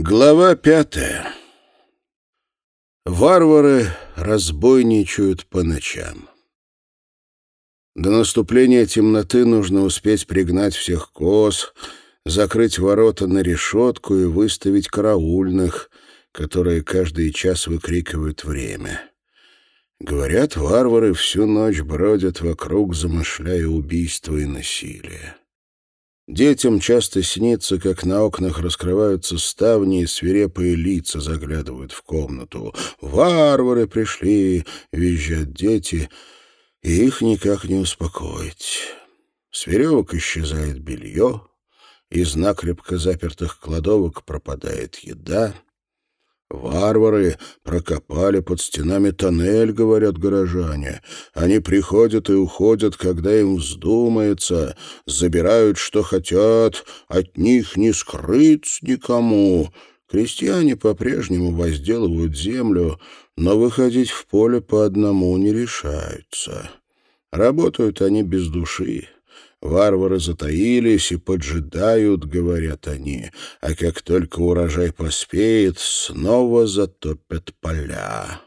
Глава пятая. Варвары разбойничают по ночам. До наступления темноты нужно успеть пригнать всех коз, закрыть ворота на решетку и выставить караульных, которые каждый час выкрикивают время. Говорят, варвары всю ночь бродят вокруг, замышляя убийство и насилие. Детям часто снится, как на окнах раскрываются ставни, и свирепые лица заглядывают в комнату. «Варвары пришли!» — визжат дети, и их никак не успокоить. С веревок исчезает белье, из накрепко запертых кладовок пропадает еда — Варвары прокопали под стенами тоннель, говорят горожане. Они приходят и уходят, когда им вздумается, забирают, что хотят, от них не скрыться никому. Крестьяне по-прежнему возделывают землю, но выходить в поле по одному не решаются. Работают они без души. Варвары затаились и поджидают, говорят они, а как только урожай поспеет, снова затопят поля.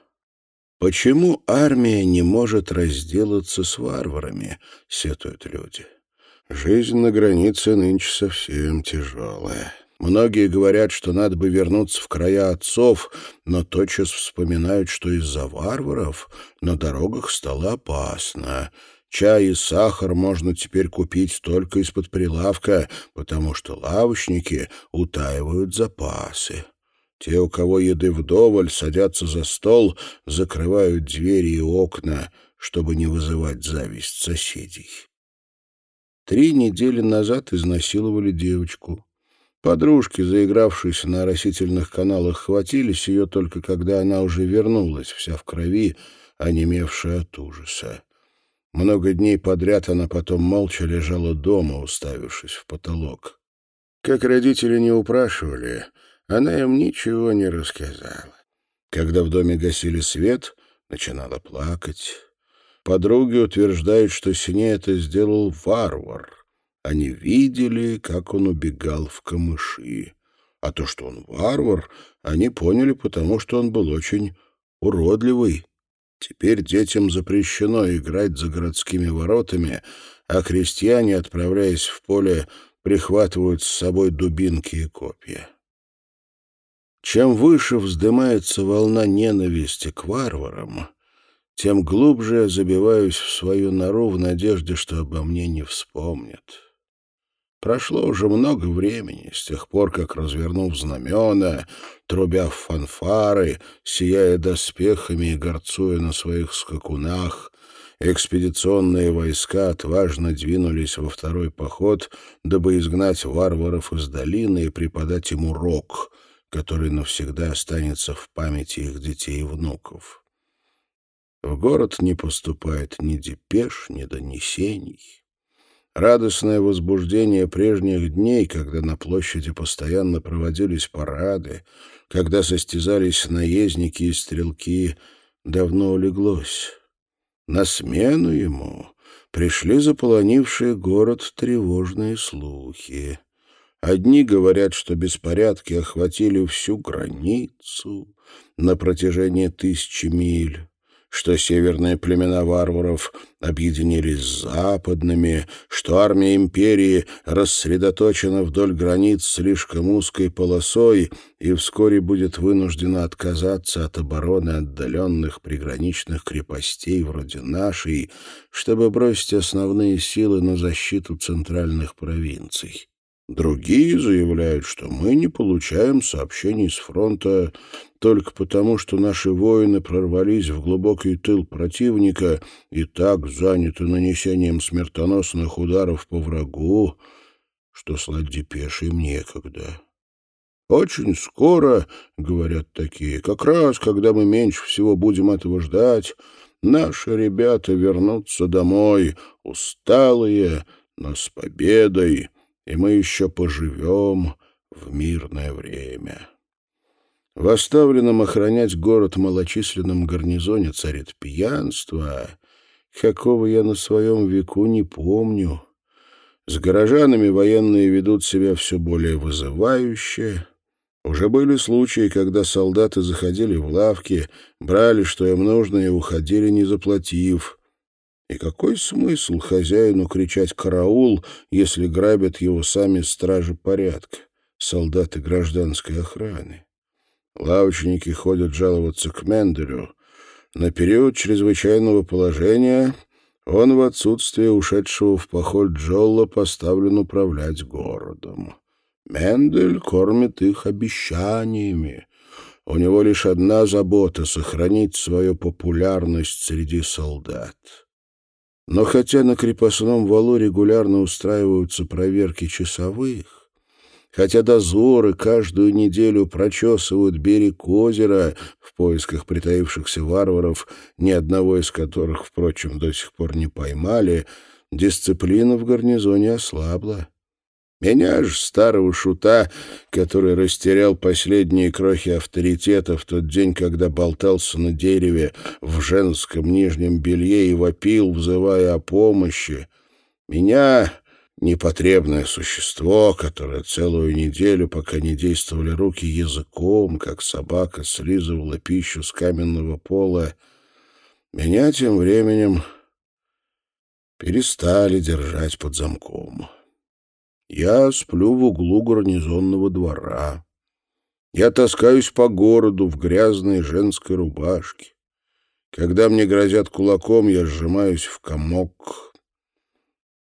Почему армия не может разделаться с варварами, сетуют люди. Жизнь на границе нынче совсем тяжелая. Многие говорят, что надо бы вернуться в края отцов, но тотчас вспоминают, что из-за варваров на дорогах стало опасно. Чай и сахар можно теперь купить только из-под прилавка, потому что лавочники утаивают запасы. Те, у кого еды вдоволь, садятся за стол, закрывают двери и окна, чтобы не вызывать зависть соседей. Три недели назад изнасиловали девочку. Подружки, заигравшись на растительных каналах, хватились ее только когда она уже вернулась, вся в крови, онемевшая от ужаса. Много дней подряд она потом молча лежала дома, уставившись в потолок. Как родители не упрашивали, она им ничего не рассказала. Когда в доме гасили свет, начинала плакать. Подруги утверждают, что с ней это сделал варвар. Они видели, как он убегал в камыши. А то, что он варвар, они поняли, потому что он был очень уродливый. Теперь детям запрещено играть за городскими воротами, а крестьяне, отправляясь в поле, прихватывают с собой дубинки и копья. Чем выше вздымается волна ненависти к варварам, тем глубже я забиваюсь в свою нору в надежде, что обо мне не вспомнят. Прошло уже много времени, с тех пор, как, развернув знамена, трубя в фанфары, сияя доспехами и горцуя на своих скакунах, экспедиционные войска отважно двинулись во второй поход, дабы изгнать варваров из долины и преподать им урок, который навсегда останется в памяти их детей и внуков. В город не поступает ни депеш, ни донесений. Радостное возбуждение прежних дней, когда на площади постоянно проводились парады, когда состязались наездники и стрелки, давно улеглось. На смену ему пришли заполонившие город тревожные слухи. Одни говорят, что беспорядки охватили всю границу на протяжении тысячи миль что северные племена варваров объединились с западными, что армия империи рассредоточена вдоль границ слишком узкой полосой и вскоре будет вынуждена отказаться от обороны отдаленных приграничных крепостей вроде нашей, чтобы бросить основные силы на защиту центральных провинций. Другие заявляют, что мы не получаем сообщений с фронта только потому, что наши воины прорвались в глубокий тыл противника и так заняты нанесением смертоносных ударов по врагу, что слать депеши им некогда. Очень скоро, говорят такие, как раз, когда мы меньше всего будем этого ждать, наши ребята вернутся домой, усталые, но с победой, и мы еще поживем в мирное время. В оставленном охранять город малочисленном гарнизоне царит пьянство, какого я на своем веку не помню. С горожанами военные ведут себя все более вызывающе, Уже были случаи, когда солдаты заходили в лавки, брали, что им нужно, и уходили, не заплатив. И какой смысл хозяину кричать «караул», если грабят его сами стражи порядка, солдаты гражданской охраны? Лавочники ходят жаловаться к Мендерю. На период чрезвычайного положения он в отсутствие ушедшего в поход Джолла поставлен управлять городом. Мендель кормит их обещаниями. У него лишь одна забота — сохранить свою популярность среди солдат. Но хотя на крепостном валу регулярно устраиваются проверки часовых, хотя дозоры каждую неделю прочесывают берег озера в поисках притаившихся варваров, ни одного из которых, впрочем, до сих пор не поймали, дисциплина в гарнизоне ослабла. Меня ж, старого шута, который растерял последние крохи авторитета в тот день, когда болтался на дереве в женском нижнем белье и вопил, взывая о помощи, меня, непотребное существо, которое целую неделю, пока не действовали руки языком, как собака слизывала пищу с каменного пола, меня тем временем перестали держать под замком. Я сплю в углу гарнизонного двора. Я таскаюсь по городу в грязной женской рубашке. Когда мне грозят кулаком, я сжимаюсь в комок.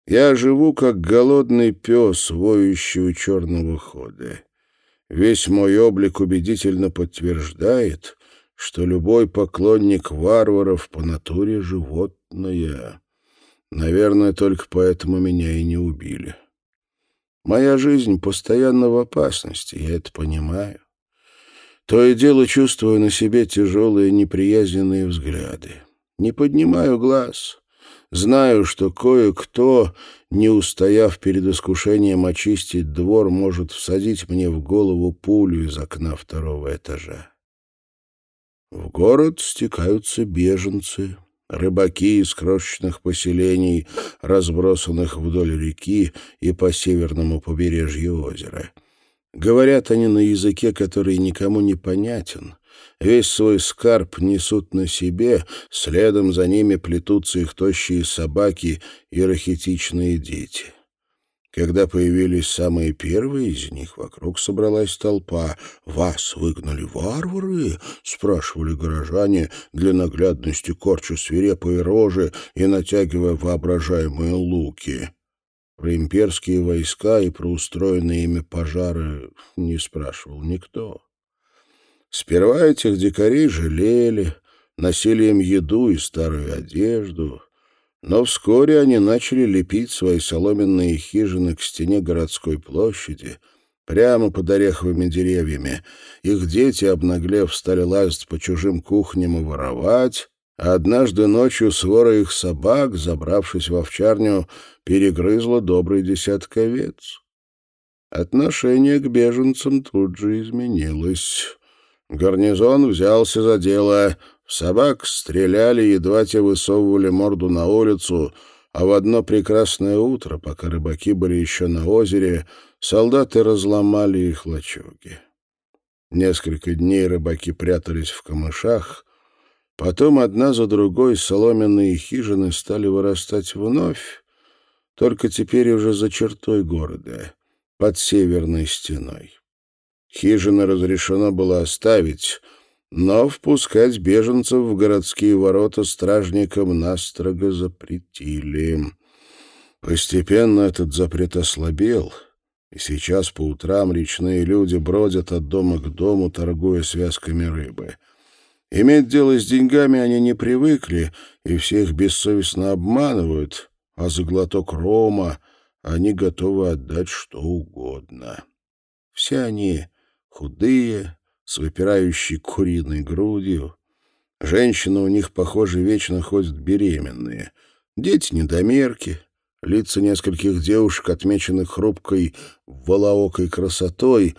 Я живу, как голодный пес, воющий у черного хода. Весь мой облик убедительно подтверждает, что любой поклонник варваров по натуре животное. Наверное, только поэтому меня и не убили. Моя жизнь постоянно в опасности, я это понимаю. То и дело чувствую на себе тяжелые неприязненные взгляды. Не поднимаю глаз. Знаю, что кое-кто, не устояв перед искушением очистить двор, может всадить мне в голову пулю из окна второго этажа. В город стекаются беженцы, Рыбаки из крошечных поселений, разбросанных вдоль реки и по северному побережью озера. Говорят они на языке, который никому не понятен. Весь свой скарб несут на себе, следом за ними плетутся их тощие собаки и рахитичные дети. Когда появились самые первые из них, вокруг собралась толпа. «Вас выгнали варвары?» — спрашивали горожане, для наглядности корча свирепые рожи и натягивая воображаемые луки. Про имперские войска и про устроенные ими пожары не спрашивал никто. Сперва этих дикарей жалели, носили им еду и старую одежду — но вскоре они начали лепить свои соломенные хижины к стене городской площади, прямо под ореховыми деревьями. Их дети, обнаглев, стали лазить по чужим кухням и воровать, а однажды ночью свора их собак, забравшись в овчарню, перегрызла добрый десяток овец. Отношение к беженцам тут же изменилось. Гарнизон взялся за дело — в собак стреляли, едва те высовывали морду на улицу, а в одно прекрасное утро, пока рыбаки были еще на озере, солдаты разломали их лачуги. Несколько дней рыбаки прятались в камышах, потом одна за другой соломенные хижины стали вырастать вновь, только теперь уже за чертой города, под северной стеной. Хижины разрешено было оставить — но впускать беженцев в городские ворота стражникам настрого запретили. Постепенно этот запрет ослабел, и сейчас по утрам речные люди бродят от дома к дому, торгуя связками рыбы. Иметь дело с деньгами они не привыкли, и всех бессовестно обманывают, а за глоток рома они готовы отдать что угодно. Все они худые, с выпирающей куриной грудью. Женщины у них, похоже, вечно ходят беременные. Дети недомерки, лица нескольких девушек, отмеченных хрупкой волоокой красотой,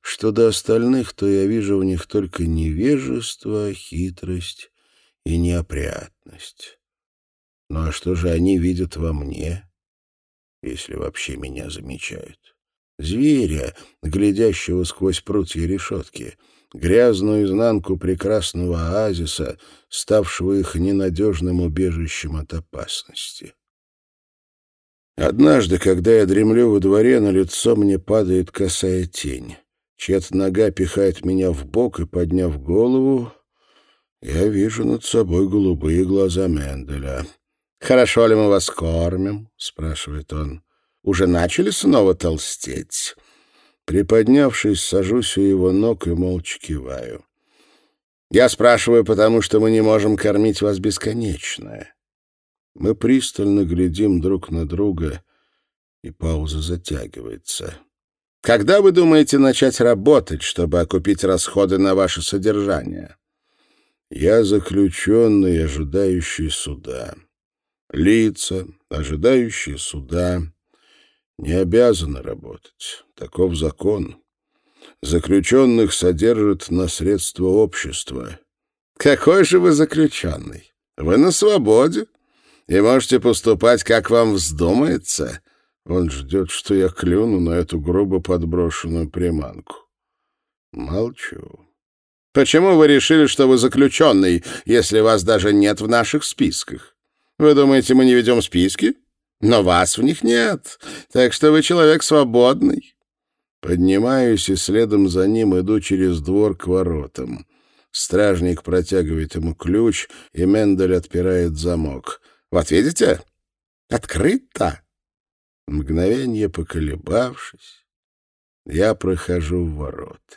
что до остальных, то я вижу в них только невежество, хитрость и неопрятность. Ну а что же они видят во мне, если вообще меня замечают? Зверя, глядящего сквозь прутья решетки, грязную изнанку прекрасного оазиса, ставшего их ненадежным убежищем от опасности. Однажды, когда я дремлю во дворе, на лицо мне падает косая тень. Чья-то нога пихает меня в бок, и, подняв голову, я вижу над собой голубые глаза Менделя. «Хорошо ли мы вас кормим?» — спрашивает он. «Уже начали снова толстеть?» Приподнявшись, сажусь у его ног и молча киваю. «Я спрашиваю, потому что мы не можем кормить вас бесконечно». Мы пристально глядим друг на друга, и пауза затягивается. «Когда вы думаете начать работать, чтобы окупить расходы на ваше содержание?» «Я заключенный, ожидающий суда». Лица, ожидающие суда, не обязаны работать. Таков закон. Заключенных содержат на средства общества. Какой же вы заключенный? Вы на свободе и можете поступать, как вам вздумается. Он ждет, что я клюну на эту грубо подброшенную приманку. Молчу. Почему вы решили, что вы заключенный, если вас даже нет в наших списках? Вы думаете, мы не ведем списки? Но вас в них нет, так что вы человек свободный. Поднимаюсь и следом за ним иду через двор к воротам. Стражник протягивает ему ключ, и Мендель отпирает замок. «Вот видите? Открыто!» Мгновение поколебавшись, я прохожу в ворота.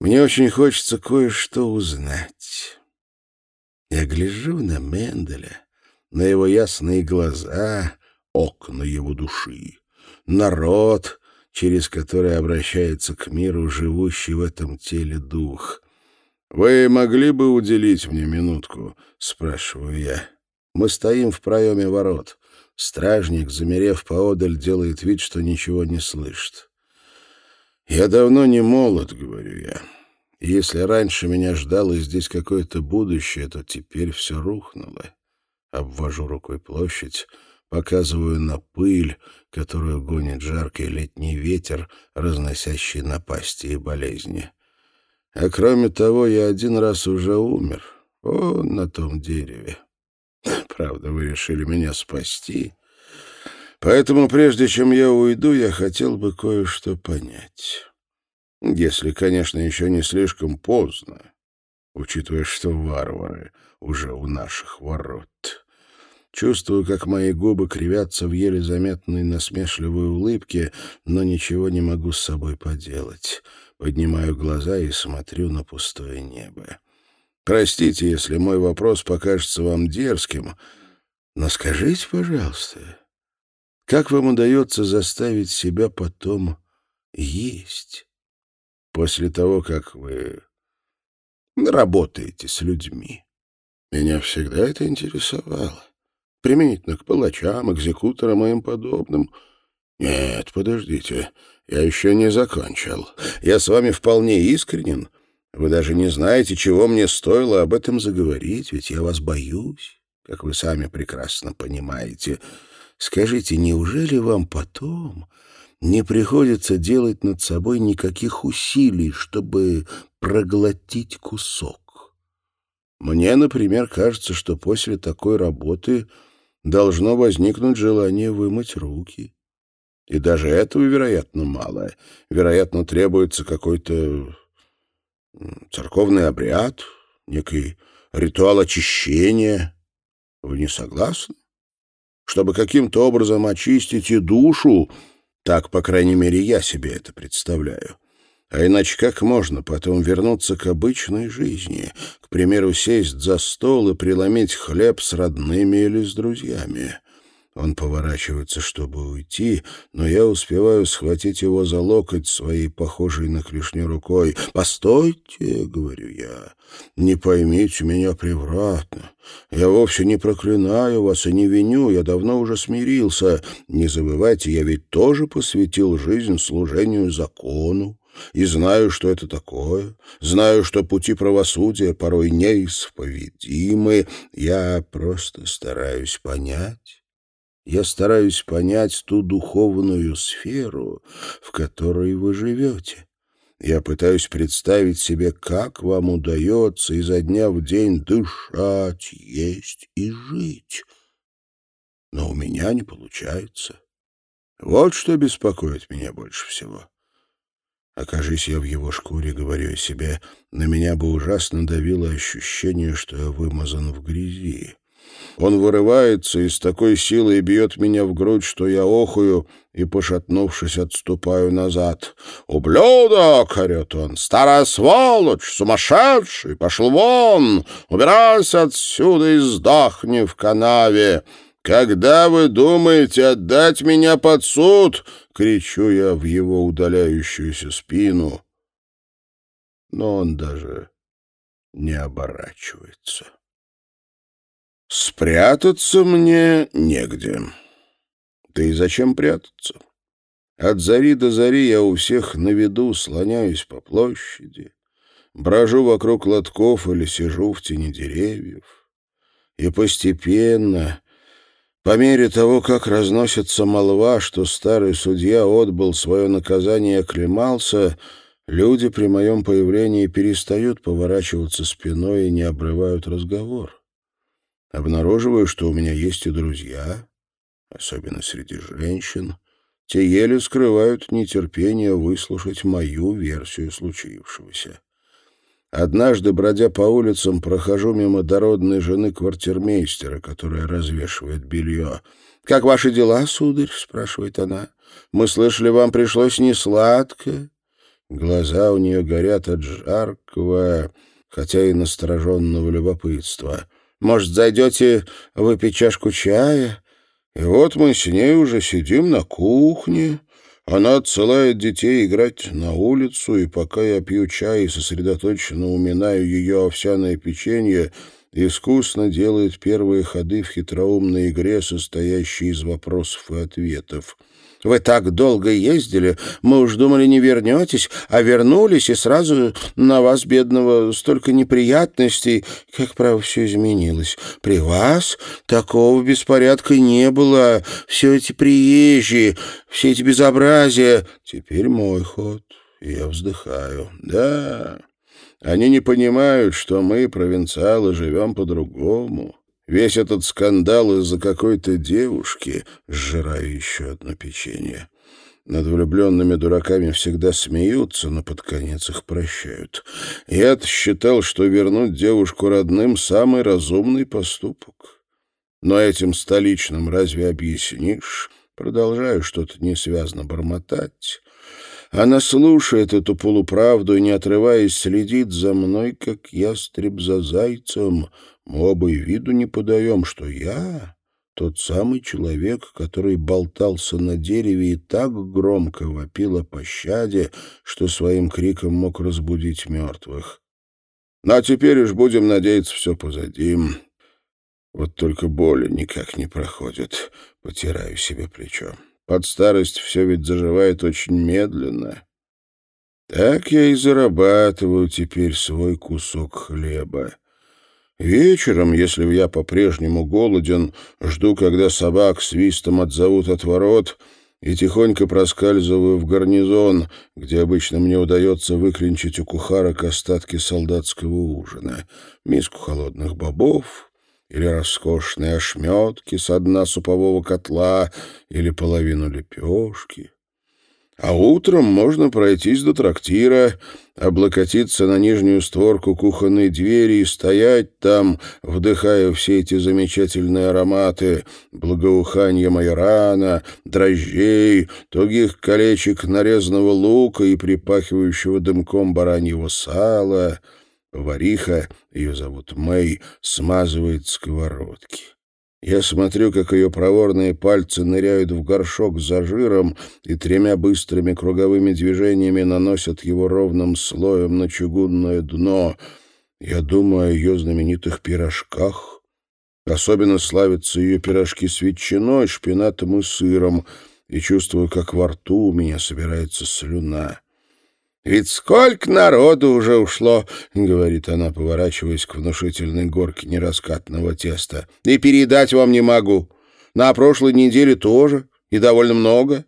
Мне очень хочется кое-что узнать. Я гляжу на Менделя, на его ясные глаза, окна его души, народ, через который обращается к миру живущий в этом теле дух. «Вы могли бы уделить мне минутку?» — спрашиваю я. Мы стоим в проеме ворот. Стражник, замерев поодаль, делает вид, что ничего не слышит. «Я давно не молод», — говорю я. если раньше меня ждало здесь какое-то будущее, то теперь все рухнуло. Обвожу рукой площадь, показываю на пыль, которую гонит жаркий летний ветер, разносящий напасти и болезни. А кроме того, я один раз уже умер. О, на том дереве. Правда, вы решили меня спасти. Поэтому прежде чем я уйду, я хотел бы кое-что понять. Если, конечно, еще не слишком поздно, учитывая, что варвары уже у наших ворот. Чувствую, как мои губы кривятся в еле заметной насмешливой улыбке, но ничего не могу с собой поделать. Поднимаю глаза и смотрю на пустое небо. Простите, если мой вопрос покажется вам дерзким, но скажите, пожалуйста, как вам удается заставить себя потом есть после того, как вы работаете с людьми? Меня всегда это интересовало применительно к палачам, экзекуторам и им подобным. Нет, подождите, я еще не закончил. Я с вами вполне искренен. Вы даже не знаете, чего мне стоило об этом заговорить, ведь я вас боюсь, как вы сами прекрасно понимаете. Скажите, неужели вам потом не приходится делать над собой никаких усилий, чтобы проглотить кусок? Мне, например, кажется, что после такой работы должно возникнуть желание вымыть руки. И даже этого, вероятно, мало. Вероятно, требуется какой-то церковный обряд, некий ритуал очищения. Вы не согласны? Чтобы каким-то образом очистить и душу, так, по крайней мере, я себе это представляю. А иначе как можно потом вернуться к обычной жизни, к примеру, сесть за стол и преломить хлеб с родными или с друзьями? Он поворачивается, чтобы уйти, но я успеваю схватить его за локоть своей похожей на клешню рукой. «Постойте», — говорю я, — «не поймите меня превратно. Я вовсе не проклинаю вас и не виню, я давно уже смирился. Не забывайте, я ведь тоже посвятил жизнь служению закону и знаю, что это такое, знаю, что пути правосудия порой неисповедимы. Я просто стараюсь понять, Я стараюсь понять ту духовную сферу, в которой вы живете. Я пытаюсь представить себе, как вам удается изо дня в день дышать, есть и жить. Но у меня не получается. Вот что беспокоит меня больше всего. Окажись я в его шкуре, говорю я себе, на меня бы ужасно давило ощущение, что я вымазан в грязи. Он вырывается и с такой силой бьет меня в грудь, что я охую и, пошатнувшись, отступаю назад. «Ублюдок!» — орет он. «Старая сволочь! Сумасшедший! Пошел вон! Убирайся отсюда и сдохни в канаве!» «Когда вы думаете отдать меня под суд?» — кричу я в его удаляющуюся спину. Но он даже не оборачивается. Спрятаться мне негде. Да и зачем прятаться? От зари до зари я у всех на виду слоняюсь по площади, брожу вокруг лотков или сижу в тени деревьев. И постепенно, по мере того, как разносится молва, что старый судья отбыл свое наказание и оклемался, люди при моем появлении перестают поворачиваться спиной и не обрывают разговор. Обнаруживаю, что у меня есть и друзья, особенно среди женщин. Те еле скрывают нетерпение выслушать мою версию случившегося. Однажды, бродя по улицам, прохожу мимо дородной жены квартирмейстера, которая развешивает белье. «Как ваши дела, сударь?» — спрашивает она. «Мы слышали, вам пришлось несладко». Глаза у нее горят от жаркого, хотя и настороженного любопытства. Может, зайдете выпить чашку чая? И вот мы с ней уже сидим на кухне. Она отсылает детей играть на улицу, и пока я пью чай и сосредоточенно уминаю ее овсяное печенье, искусно делает первые ходы в хитроумной игре, состоящей из вопросов и ответов — вы так долго ездили, мы уж думали, не вернетесь, а вернулись, и сразу на вас, бедного, столько неприятностей. Как, право, все изменилось. При вас такого беспорядка не было. Все эти приезжие, все эти безобразия. Теперь мой ход. Я вздыхаю. Да, они не понимают, что мы, провинциалы, живем по-другому. Весь этот скандал из-за какой-то девушки, сжираю еще одно печенье. Над влюбленными дураками всегда смеются, но под конец их прощают. Я-то считал, что вернуть девушку родным — самый разумный поступок. Но этим столичным разве объяснишь? Продолжаю что-то несвязно бормотать. Она слушает эту полуправду и, не отрываясь, следит за мной, как ястреб за зайцем — мы оба и виду не подаем, что я тот самый человек, который болтался на дереве и так громко вопил о пощаде, что своим криком мог разбудить мертвых. Ну, а теперь уж будем надеяться, все позади. Вот только боли никак не проходят. Потираю себе плечо. Под старость все ведь заживает очень медленно. Так я и зарабатываю теперь свой кусок хлеба. Вечером, если я по-прежнему голоден, жду, когда собак свистом отзовут от ворот, и тихонько проскальзываю в гарнизон, где обычно мне удается выклинчить у кухарок остатки солдатского ужина, миску холодных бобов или роскошные ошметки с дна супового котла или половину лепешки. А утром можно пройтись до трактира, облокотиться на нижнюю створку кухонной двери и стоять там, вдыхая все эти замечательные ароматы, благоуханье майорана, дрожжей, тугих колечек нарезанного лука и припахивающего дымком бараньего сала. Повариха, ее зовут Мэй, смазывает сковородки. Я смотрю, как ее проворные пальцы ныряют в горшок за жиром и тремя быстрыми круговыми движениями наносят его ровным слоем на чугунное дно. Я думаю о ее знаменитых пирожках. Особенно славятся ее пирожки с ветчиной, шпинатом и сыром, и чувствую, как во рту у меня собирается слюна. «Ведь сколько народу уже ушло!» — говорит она, поворачиваясь к внушительной горке нераскатного теста. «И передать вам не могу. На прошлой неделе тоже, и довольно много.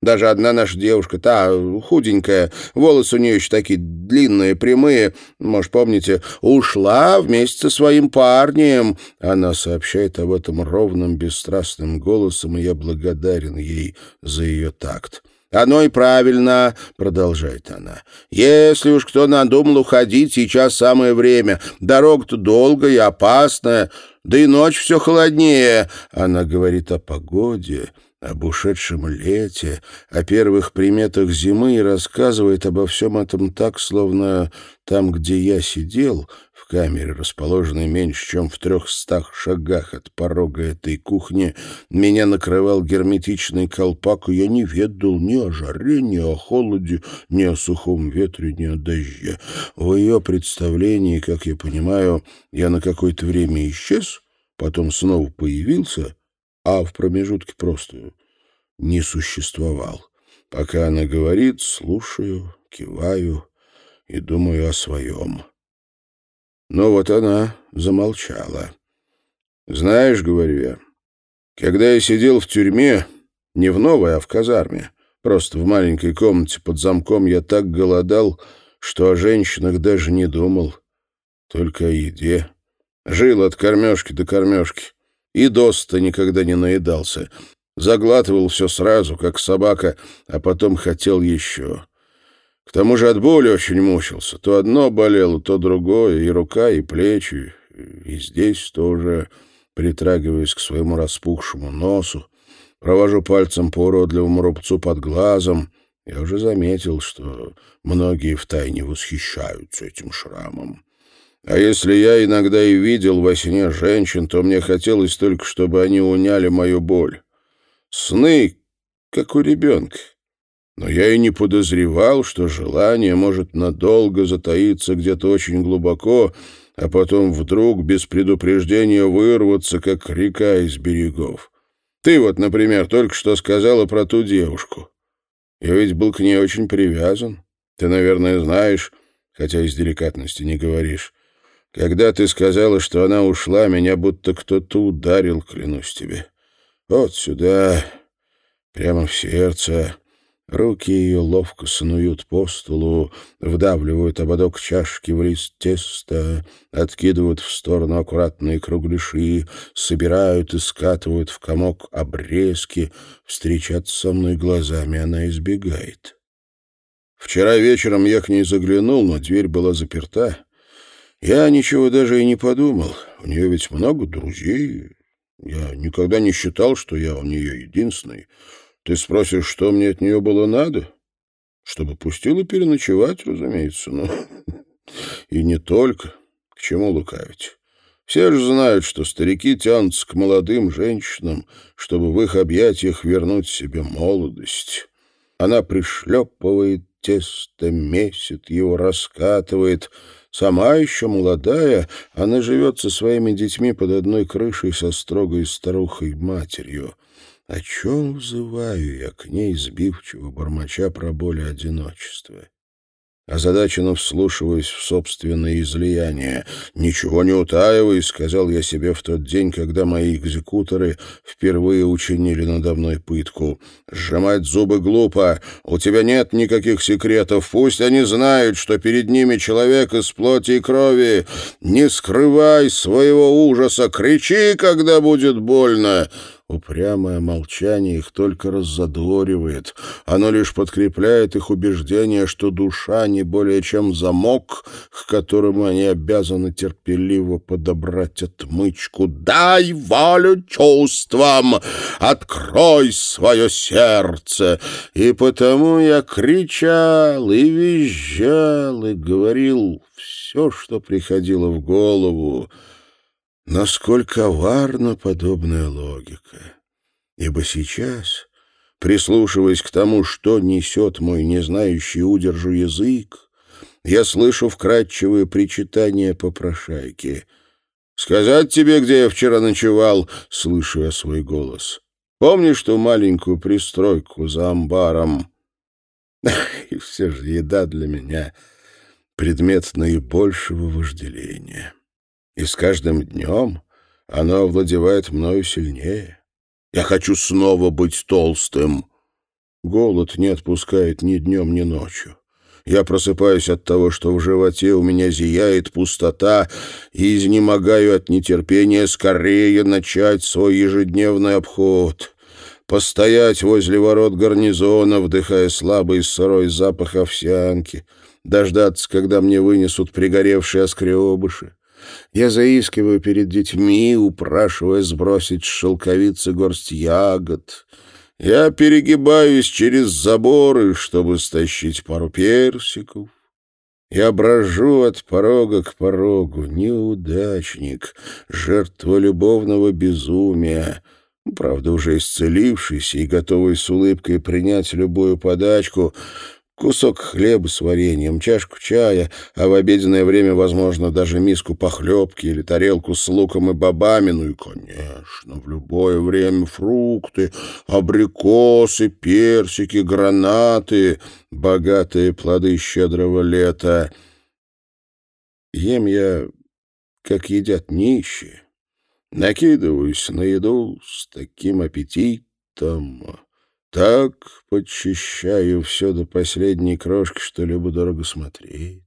Даже одна наша девушка, та худенькая, волосы у нее еще такие длинные, прямые, может, помните, ушла вместе со своим парнем. Она сообщает об этом ровным, бесстрастным голосом, и я благодарен ей за ее такт. «Оно и правильно», — продолжает она. «Если уж кто надумал уходить, сейчас самое время. Дорога-то долгая и опасная, да и ночь все холоднее». Она говорит о погоде, об ушедшем лете, о первых приметах зимы и рассказывает обо всем этом так, словно там, где я сидел, камере, расположенной меньше, чем в трехстах шагах от порога этой кухни, меня накрывал герметичный колпак, и я не ведал ни о жаре, ни о холоде, ни о сухом ветре, ни о дожде. В ее представлении, как я понимаю, я на какое-то время исчез, потом снова появился — а в промежутке просто не существовал. Пока она говорит, слушаю, киваю и думаю о своем. Но вот она замолчала. «Знаешь, — говорю я, — когда я сидел в тюрьме, не в новой, а в казарме, просто в маленькой комнате под замком, я так голодал, что о женщинах даже не думал, только о еде. Жил от кормежки до кормежки и доста никогда не наедался. Заглатывал все сразу, как собака, а потом хотел еще. К тому же от боли очень мучился. То одно болело, то другое, и рука, и плечи, и здесь тоже, притрагиваясь к своему распухшему носу, провожу пальцем по уродливому рубцу под глазом. Я уже заметил, что многие втайне восхищаются этим шрамом. А если я иногда и видел во сне женщин, то мне хотелось только, чтобы они уняли мою боль. Сны, как у ребенка. Но я и не подозревал, что желание может надолго затаиться где-то очень глубоко, а потом вдруг без предупреждения вырваться, как река из берегов. Ты вот, например, только что сказала про ту девушку. Я ведь был к ней очень привязан. Ты, наверное, знаешь, хотя из деликатности не говоришь. Когда ты сказала, что она ушла, меня будто кто-то ударил, клянусь тебе. Вот сюда, прямо в сердце. Руки ее ловко снуют по столу, вдавливают ободок чашки в лист теста, откидывают в сторону аккуратные кругляши, собирают и скатывают в комок обрезки. Встречаться со мной глазами она избегает. Вчера вечером я к ней заглянул, но дверь была заперта. Я ничего даже и не подумал. У нее ведь много друзей. Я никогда не считал, что я у нее единственный. Ты спросишь, что мне от нее было надо? Чтобы пустила переночевать, разумеется. Но и не только. К чему лукавить? Все же знают, что старики тянутся к молодым женщинам, чтобы в их объятиях вернуть себе молодость. Она пришлепывает тесто, месит его, раскатывает — Сама еще молодая, она живет со своими детьми под одной крышей со строгой старухой-матерью. О чем взываю я к ней, сбивчиво, бормоча про боль и одиночество? Озадаченно вслушиваясь в собственные излияния. «Ничего не утаивай», — сказал я себе в тот день, когда мои экзекуторы впервые учинили надо мной пытку. «Сжимать зубы глупо. У тебя нет никаких секретов. Пусть они знают, что перед ними человек из плоти и крови. Не скрывай своего ужаса. Кричи, когда будет больно». Упрямое молчание их только раззадоривает. Оно лишь подкрепляет их убеждение, что душа не более чем замок, к которому они обязаны терпеливо подобрать отмычку. «Дай волю чувствам! Открой свое сердце!» И потому я кричал и визжал и говорил все, что приходило в голову, Насколько варна подобная логика. Ибо сейчас, прислушиваясь к тому, что несет мой не знающий удержу язык, я слышу вкрадчивые причитания попрошайки. «Сказать тебе, где я вчера ночевал?» — слышу я свой голос. «Помнишь ту маленькую пристройку за амбаром?» И все же еда для меня — предмет наибольшего вожделения и с каждым днем оно овладевает мною сильнее. Я хочу снова быть толстым. Голод не отпускает ни днем, ни ночью. Я просыпаюсь от того, что в животе у меня зияет пустота, и изнемогаю от нетерпения скорее начать свой ежедневный обход. Постоять возле ворот гарнизона, вдыхая слабый сырой запах овсянки, дождаться, когда мне вынесут пригоревшие оскребыши. Я заискиваю перед детьми, упрашивая сбросить с шелковицы горсть ягод — я перегибаюсь через заборы, чтобы стащить пару персиков. Я брожу от порога к порогу, неудачник, жертва любовного безумия, правда, уже исцелившийся и готовый с улыбкой принять любую подачку, Кусок хлеба с вареньем, чашку чая, а в обеденное время, возможно, даже миску похлебки или тарелку с луком и бобами. Ну и, конечно, в любое время фрукты, абрикосы, персики, гранаты, богатые плоды щедрого лета. Ем я, как едят нищие. Накидываюсь на еду с таким аппетитом так подчищаю все до последней крошки, что любо-дорого смотреть.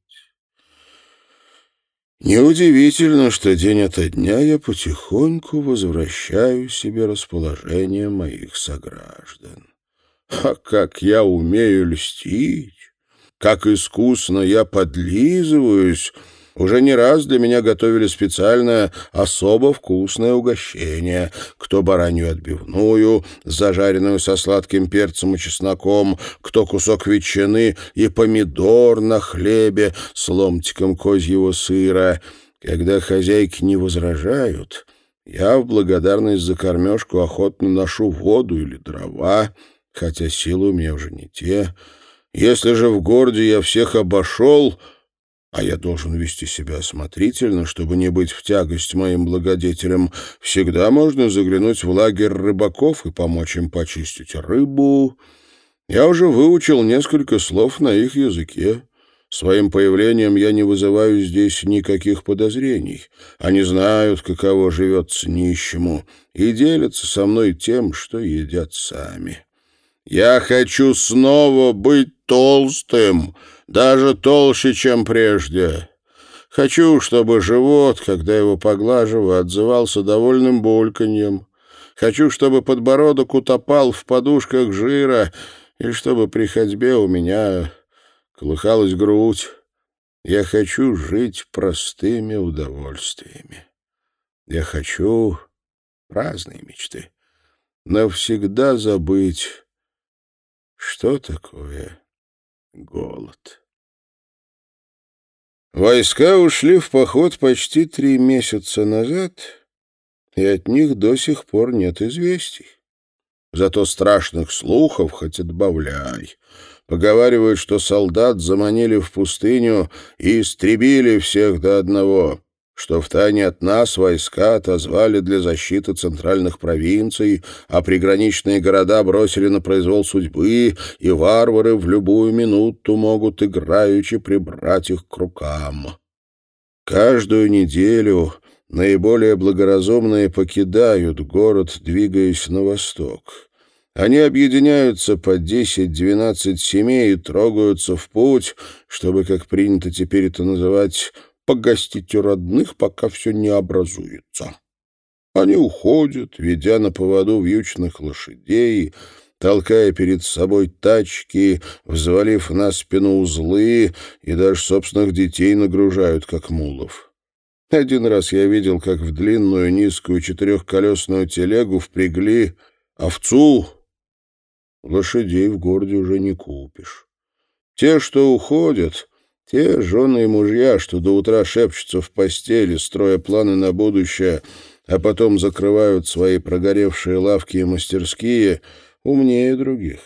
Неудивительно, что день ото дня я потихоньку возвращаю себе расположение моих сограждан. А как я умею льстить, как искусно я подлизываюсь — уже не раз для меня готовили специальное особо вкусное угощение. Кто баранью отбивную, зажаренную со сладким перцем и чесноком, кто кусок ветчины и помидор на хлебе с ломтиком козьего сыра. Когда хозяйки не возражают, я в благодарность за кормежку охотно ношу воду или дрова, хотя силы у меня уже не те. Если же в городе я всех обошел а я должен вести себя осмотрительно, чтобы не быть в тягость моим благодетелям. Всегда можно заглянуть в лагерь рыбаков и помочь им почистить рыбу. Я уже выучил несколько слов на их языке. Своим появлением я не вызываю здесь никаких подозрений. Они знают, каково живется нищему, и делятся со мной тем, что едят сами. Я хочу снова быть толстым, даже толще, чем прежде. Хочу, чтобы живот, когда его поглаживаю, отзывался довольным бульканьем. Хочу, чтобы подбородок утопал в подушках жира, и чтобы при ходьбе у меня колыхалась грудь. Я хочу жить простыми удовольствиями. Я хочу разные мечты. Навсегда забыть, что такое голод. Войска ушли в поход почти три месяца назад, и от них до сих пор нет известий. Зато страшных слухов хоть отбавляй. Поговаривают, что солдат заманили в пустыню и истребили всех до одного что в тайне от нас войска отозвали для защиты центральных провинций, а приграничные города бросили на произвол судьбы, и варвары в любую минуту могут играючи прибрать их к рукам. Каждую неделю наиболее благоразумные покидают город, двигаясь на восток. Они объединяются по 10-12 семей и трогаются в путь, чтобы, как принято теперь это называть, погостить у родных, пока все не образуется. Они уходят, ведя на поводу вьючных лошадей, толкая перед собой тачки, взвалив на спину узлы и даже собственных детей нагружают, как мулов. Один раз я видел, как в длинную низкую четырехколесную телегу впрягли овцу. Лошадей в городе уже не купишь. Те, что уходят, те жены и мужья, что до утра шепчутся в постели, строя планы на будущее, а потом закрывают свои прогоревшие лавки и мастерские, умнее других.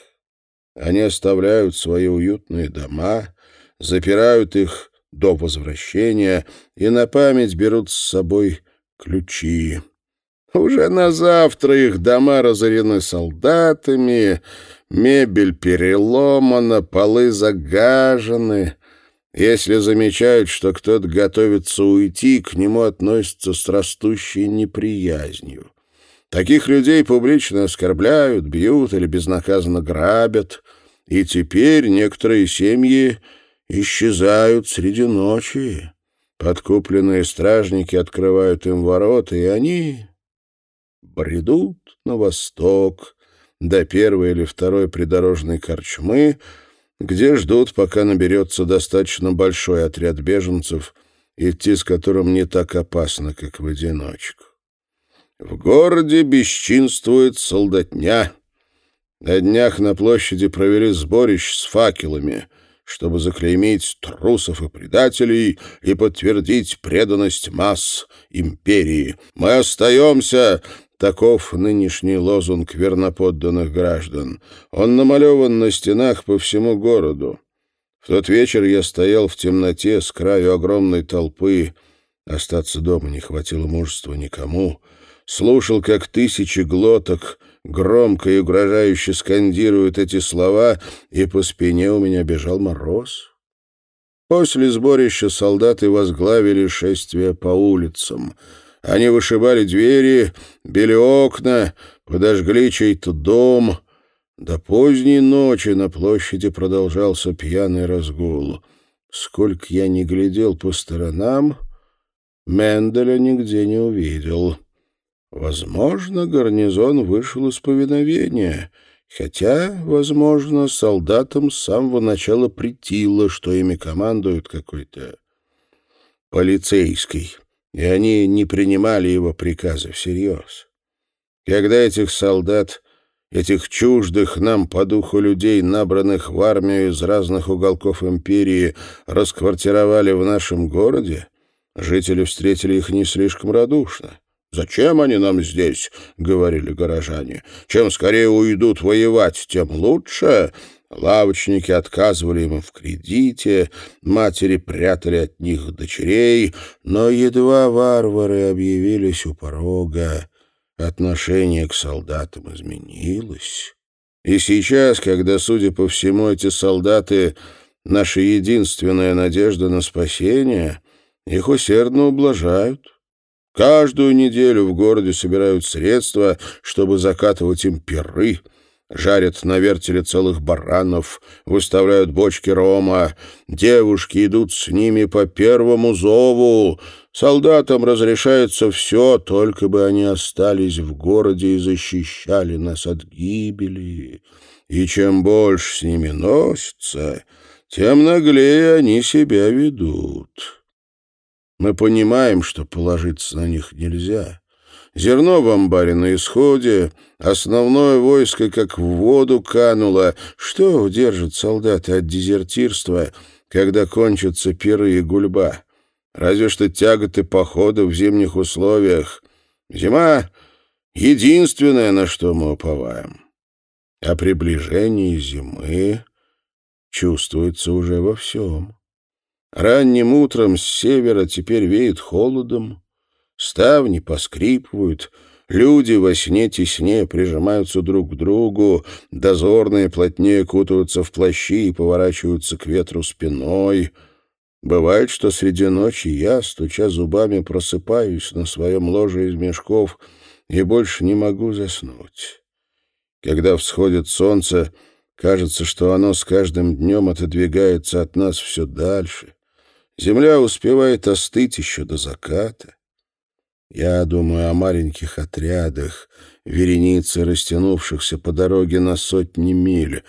Они оставляют свои уютные дома, запирают их до возвращения и на память берут с собой ключи. Уже на завтра их дома разорены солдатами, мебель переломана, полы загажены — если замечают, что кто-то готовится уйти, к нему относятся с растущей неприязнью. Таких людей публично оскорбляют, бьют или безнаказанно грабят. И теперь некоторые семьи исчезают среди ночи. Подкупленные стражники открывают им ворота, и они бредут на восток до первой или второй придорожной корчмы, где ждут, пока наберется достаточно большой отряд беженцев, идти с которым не так опасно, как в одиночку. В городе бесчинствует солдатня. На днях на площади провели сборище с факелами, чтобы заклеймить трусов и предателей и подтвердить преданность масс империи. Мы остаемся Таков нынешний лозунг верноподданных граждан. Он намалеван на стенах по всему городу. В тот вечер я стоял в темноте с краю огромной толпы. Остаться дома не хватило мужества никому. Слушал, как тысячи глоток громко и угрожающе скандируют эти слова, и по спине у меня бежал мороз. После сборища солдаты возглавили шествие по улицам — они вышибали двери, били окна, подожгли чей-то дом. До поздней ночи на площади продолжался пьяный разгул. Сколько я не глядел по сторонам, Менделя нигде не увидел. Возможно, гарнизон вышел из повиновения, хотя, возможно, солдатам с самого начала притило, что ими командует какой-то полицейский и они не принимали его приказы всерьез. Когда этих солдат, этих чуждых нам по духу людей, набранных в армию из разных уголков империи, расквартировали в нашем городе, жители встретили их не слишком радушно. «Зачем они нам здесь?» — говорили горожане. «Чем скорее уйдут воевать, тем лучше. Лавочники отказывали им в кредите, матери прятали от них дочерей, но едва варвары объявились у порога, отношение к солдатам изменилось. И сейчас, когда, судя по всему, эти солдаты — наша единственная надежда на спасение, их усердно ублажают. Каждую неделю в городе собирают средства, чтобы закатывать им пиры — жарят на вертеле целых баранов, выставляют бочки рома, девушки идут с ними по первому зову. Солдатам разрешается все, только бы они остались в городе и защищали нас от гибели. И чем больше с ними носится, тем наглее они себя ведут. Мы понимаем, что положиться на них нельзя. Зерно в амбаре на исходе, основное войско как в воду кануло. Что удержит солдата от дезертирства, когда кончатся пиры и гульба? Разве что тяготы похода в зимних условиях. Зима — единственное, на что мы уповаем. А приближение зимы чувствуется уже во всем. Ранним утром с севера теперь веет холодом, Ставни поскрипывают, люди во сне теснее прижимаются друг к другу, дозорные плотнее кутаются в плащи и поворачиваются к ветру спиной. Бывает, что среди ночи я, стуча зубами, просыпаюсь на своем ложе из мешков и больше не могу заснуть. Когда всходит солнце, кажется, что оно с каждым днем отодвигается от нас все дальше. Земля успевает остыть еще до заката. Я думаю о маленьких отрядах, веренице растянувшихся по дороге на сотни миль,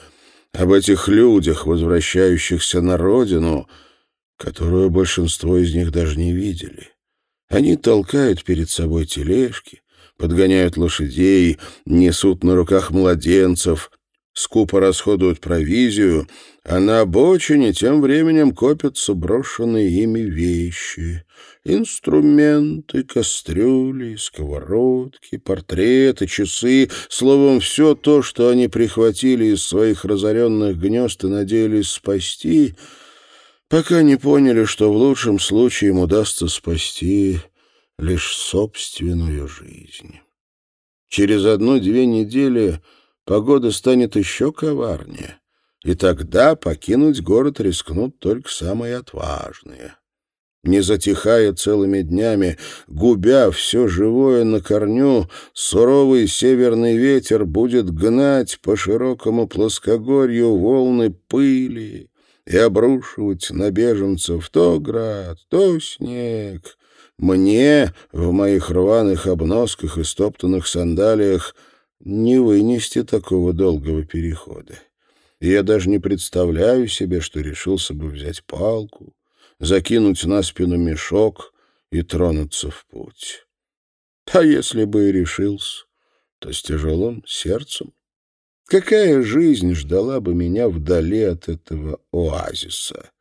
об этих людях, возвращающихся на родину, которую большинство из них даже не видели. Они толкают перед собой тележки, подгоняют лошадей, несут на руках младенцев, скупо расходуют провизию, а на обочине тем временем копятся брошенные ими вещи. Инструменты, кастрюли, сковородки, портреты, часы, словом, все то, что они прихватили из своих разоренных гнезд и надеялись спасти, пока не поняли, что в лучшем случае им удастся спасти лишь собственную жизнь. Через одну-две недели погода станет еще коварнее, и тогда покинуть город рискнут только самые отважные. Не затихая целыми днями, губя все живое на корню, суровый северный ветер будет гнать по широкому плоскогорью волны пыли и обрушивать на беженцев то град, то снег. Мне в моих рваных обносках и стоптанных сандалиях не вынести такого долгого перехода. Я даже не представляю себе, что решился бы взять палку, закинуть на спину мешок и тронуться в путь. А если бы и решился, то с тяжелым сердцем. Какая жизнь ждала бы меня вдали от этого оазиса?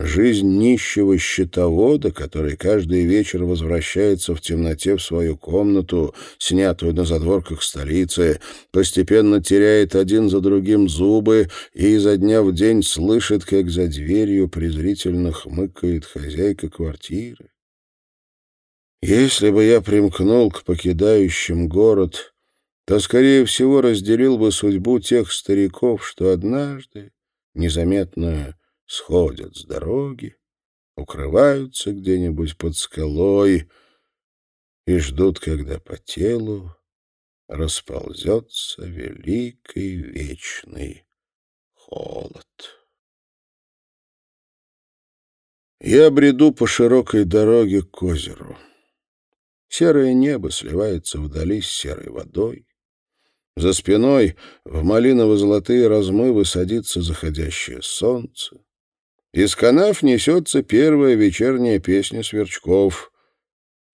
Жизнь нищего счетовода, который каждый вечер возвращается в темноте в свою комнату, снятую на задворках столицы, постепенно теряет один за другим зубы и изо дня в день слышит, как за дверью презрительно хмыкает хозяйка квартиры. Если бы я примкнул к покидающим город, то, скорее всего, разделил бы судьбу тех стариков, что однажды, незаметно сходят с дороги, укрываются где-нибудь под скалой и ждут, когда по телу расползется великий вечный холод. Я бреду по широкой дороге к озеру. Серое небо сливается вдали с серой водой. За спиной в малиново-золотые размывы садится заходящее солнце. Из канав несется первая вечерняя песня сверчков.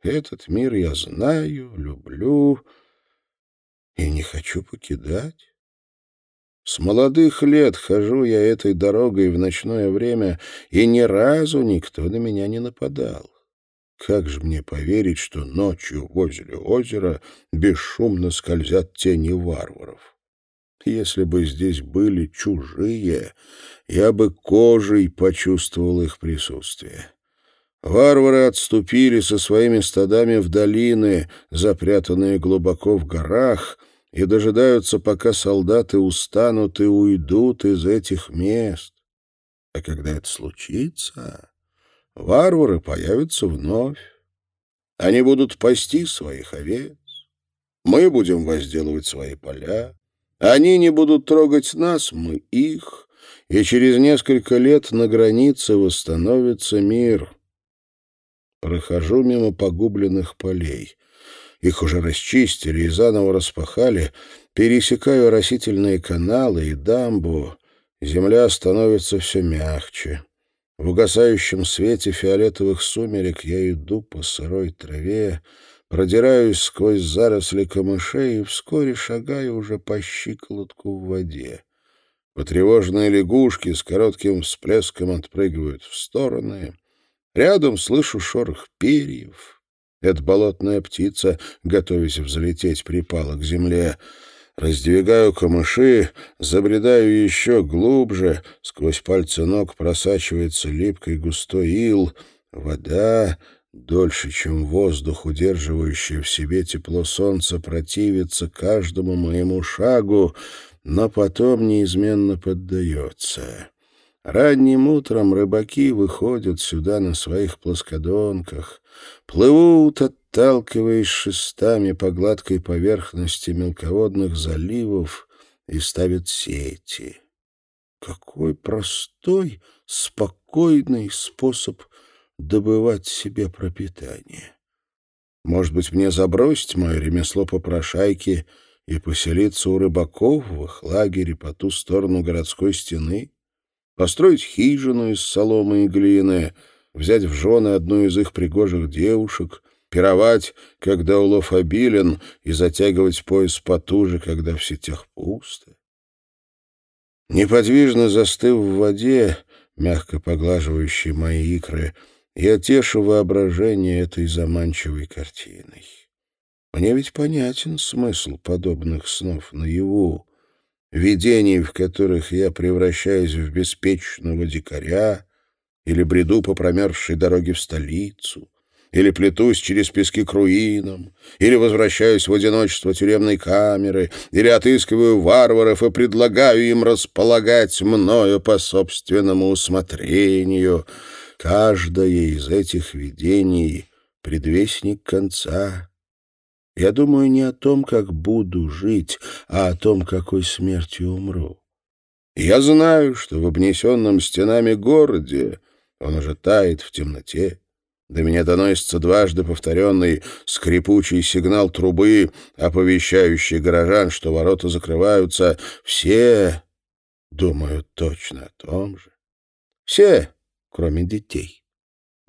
Этот мир я знаю, люблю и не хочу покидать. С молодых лет хожу я этой дорогой в ночное время, и ни разу никто на меня не нападал. Как же мне поверить, что ночью возле озера бесшумно скользят тени варваров? Если бы здесь были чужие, я бы кожей почувствовал их присутствие. Варвары отступили со своими стадами в долины, запрятанные глубоко в горах, и дожидаются, пока солдаты устанут и уйдут из этих мест. А когда это случится, варвары появятся вновь. Они будут пасти своих овец, мы будем возделывать свои поля, они не будут трогать нас, мы их, и через несколько лет на границе восстановится мир. Прохожу мимо погубленных полей. Их уже расчистили и заново распахали. Пересекаю растительные каналы и дамбу. Земля становится все мягче. В угасающем свете фиолетовых сумерек я иду по сырой траве, продираюсь сквозь заросли камышей и вскоре шагаю уже по щиколотку в воде. Потревоженные лягушки с коротким всплеском отпрыгивают в стороны. Рядом слышу шорох перьев. Это болотная птица, готовясь взлететь, припала к земле. Раздвигаю камыши, забредаю еще глубже. Сквозь пальцы ног просачивается липкий густой ил. Вода Дольше, чем воздух, удерживающий в себе тепло солнца, противится каждому моему шагу, но потом неизменно поддается. Ранним утром рыбаки выходят сюда на своих плоскодонках, плывут, отталкиваясь шестами по гладкой поверхности мелководных заливов и ставят сети. Какой простой, спокойный способ добывать себе пропитание. Может быть, мне забросить мое ремесло попрошайки и поселиться у рыбаков в их лагере по ту сторону городской стены? Построить хижину из соломы и глины, взять в жены одну из их пригожих девушек, пировать, когда улов обилен, и затягивать пояс потуже, когда в сетях пусто? Неподвижно застыв в воде, мягко поглаживающей мои икры, я тешу воображение этой заманчивой картиной. Мне ведь понятен смысл подобных снов наяву, видений, в которых я превращаюсь в беспечного дикаря или бреду по промерзшей дороге в столицу, или плетусь через пески к руинам, или возвращаюсь в одиночество тюремной камеры, или отыскиваю варваров и предлагаю им располагать мною по собственному усмотрению — Каждое из этих видений — предвестник конца. Я думаю не о том, как буду жить, а о том, какой смертью умру. Я знаю, что в обнесенном стенами городе он уже тает в темноте. До меня доносится дважды повторенный скрипучий сигнал трубы, оповещающий горожан, что ворота закрываются. Все думают точно о том же. Все, кроме детей.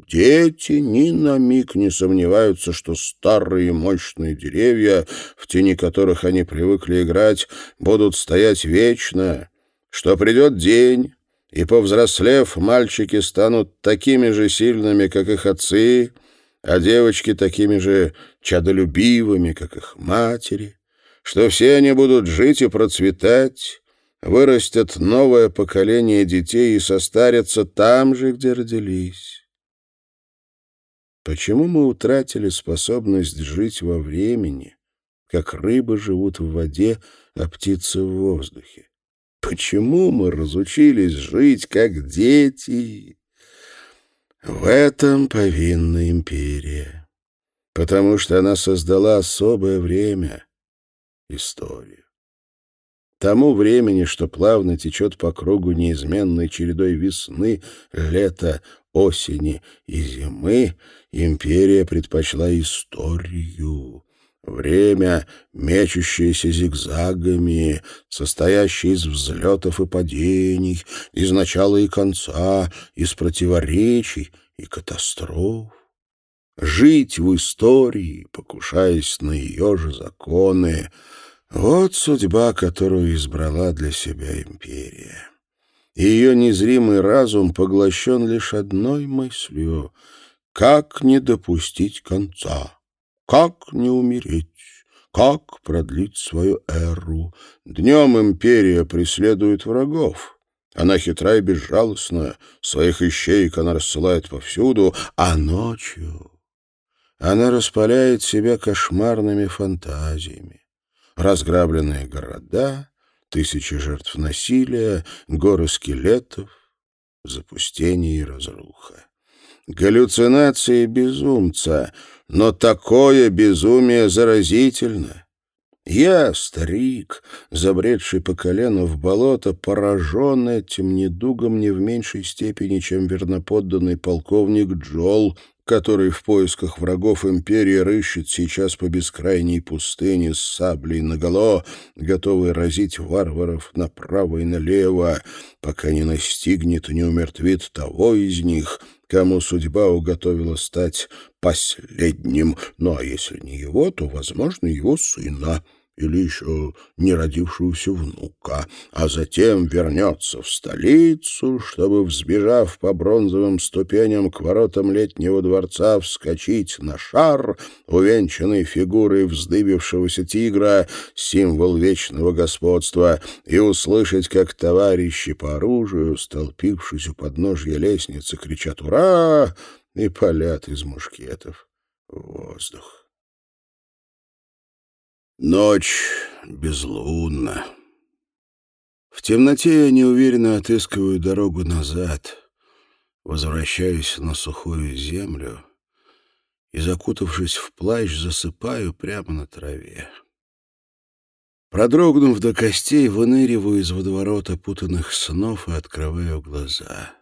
Дети ни на миг не сомневаются, что старые мощные деревья, в тени которых они привыкли играть, будут стоять вечно, что придет день, и, повзрослев, мальчики станут такими же сильными, как их отцы, а девочки такими же чадолюбивыми, как их матери, что все они будут жить и процветать, вырастет новое поколение детей и состарятся там же, где родились. Почему мы утратили способность жить во времени, как рыбы живут в воде, а птицы в воздухе? Почему мы разучились жить как дети? В этом повинна империя, потому что она создала особое время — историю. Тому времени, что плавно течет по кругу неизменной чередой весны, лета, осени и зимы, империя предпочла историю, Время, мечущееся зигзагами, состоящее из взлетов и падений, из начала и конца, из противоречий и катастроф. Жить в истории, покушаясь на ее же законы, вот судьба, которую избрала для себя империя. Ее незримый разум поглощен лишь одной мыслью — как не допустить конца. Как не умереть? Как продлить свою эру? Днем империя преследует врагов. Она хитра и безжалостна, своих ищеек она рассылает повсюду, а ночью она распаляет себя кошмарными фантазиями. Разграбленные города, тысячи жертв насилия, горы скелетов, запустение и разруха. Галлюцинации безумца — но такое безумие заразительно. Я, старик, забредший по колено в болото, поражен этим недугом не в меньшей степени, чем верноподданный полковник Джол, который в поисках врагов империи рыщет сейчас по бескрайней пустыне с саблей наголо, готовый разить варваров направо и налево, пока не настигнет и не умертвит того из них — кому судьба уготовила стать последним. Ну, а если не его, то, возможно, его сына или еще не родившегося внука, а затем вернется в столицу, чтобы, взбежав по бронзовым ступеням к воротам летнего дворца, вскочить на шар, увенчанный фигурой вздыбившегося тигра, символ вечного господства, и услышать, как товарищи по оружию, столпившись у подножья лестницы, кричат «Ура!» и палят из мушкетов в воздух. Ночь безлунна. В темноте я неуверенно отыскиваю дорогу назад, возвращаюсь на сухую землю и, закутавшись в плащ, засыпаю прямо на траве. Продрогнув до костей, выныриваю из водоворота путанных снов и открываю глаза.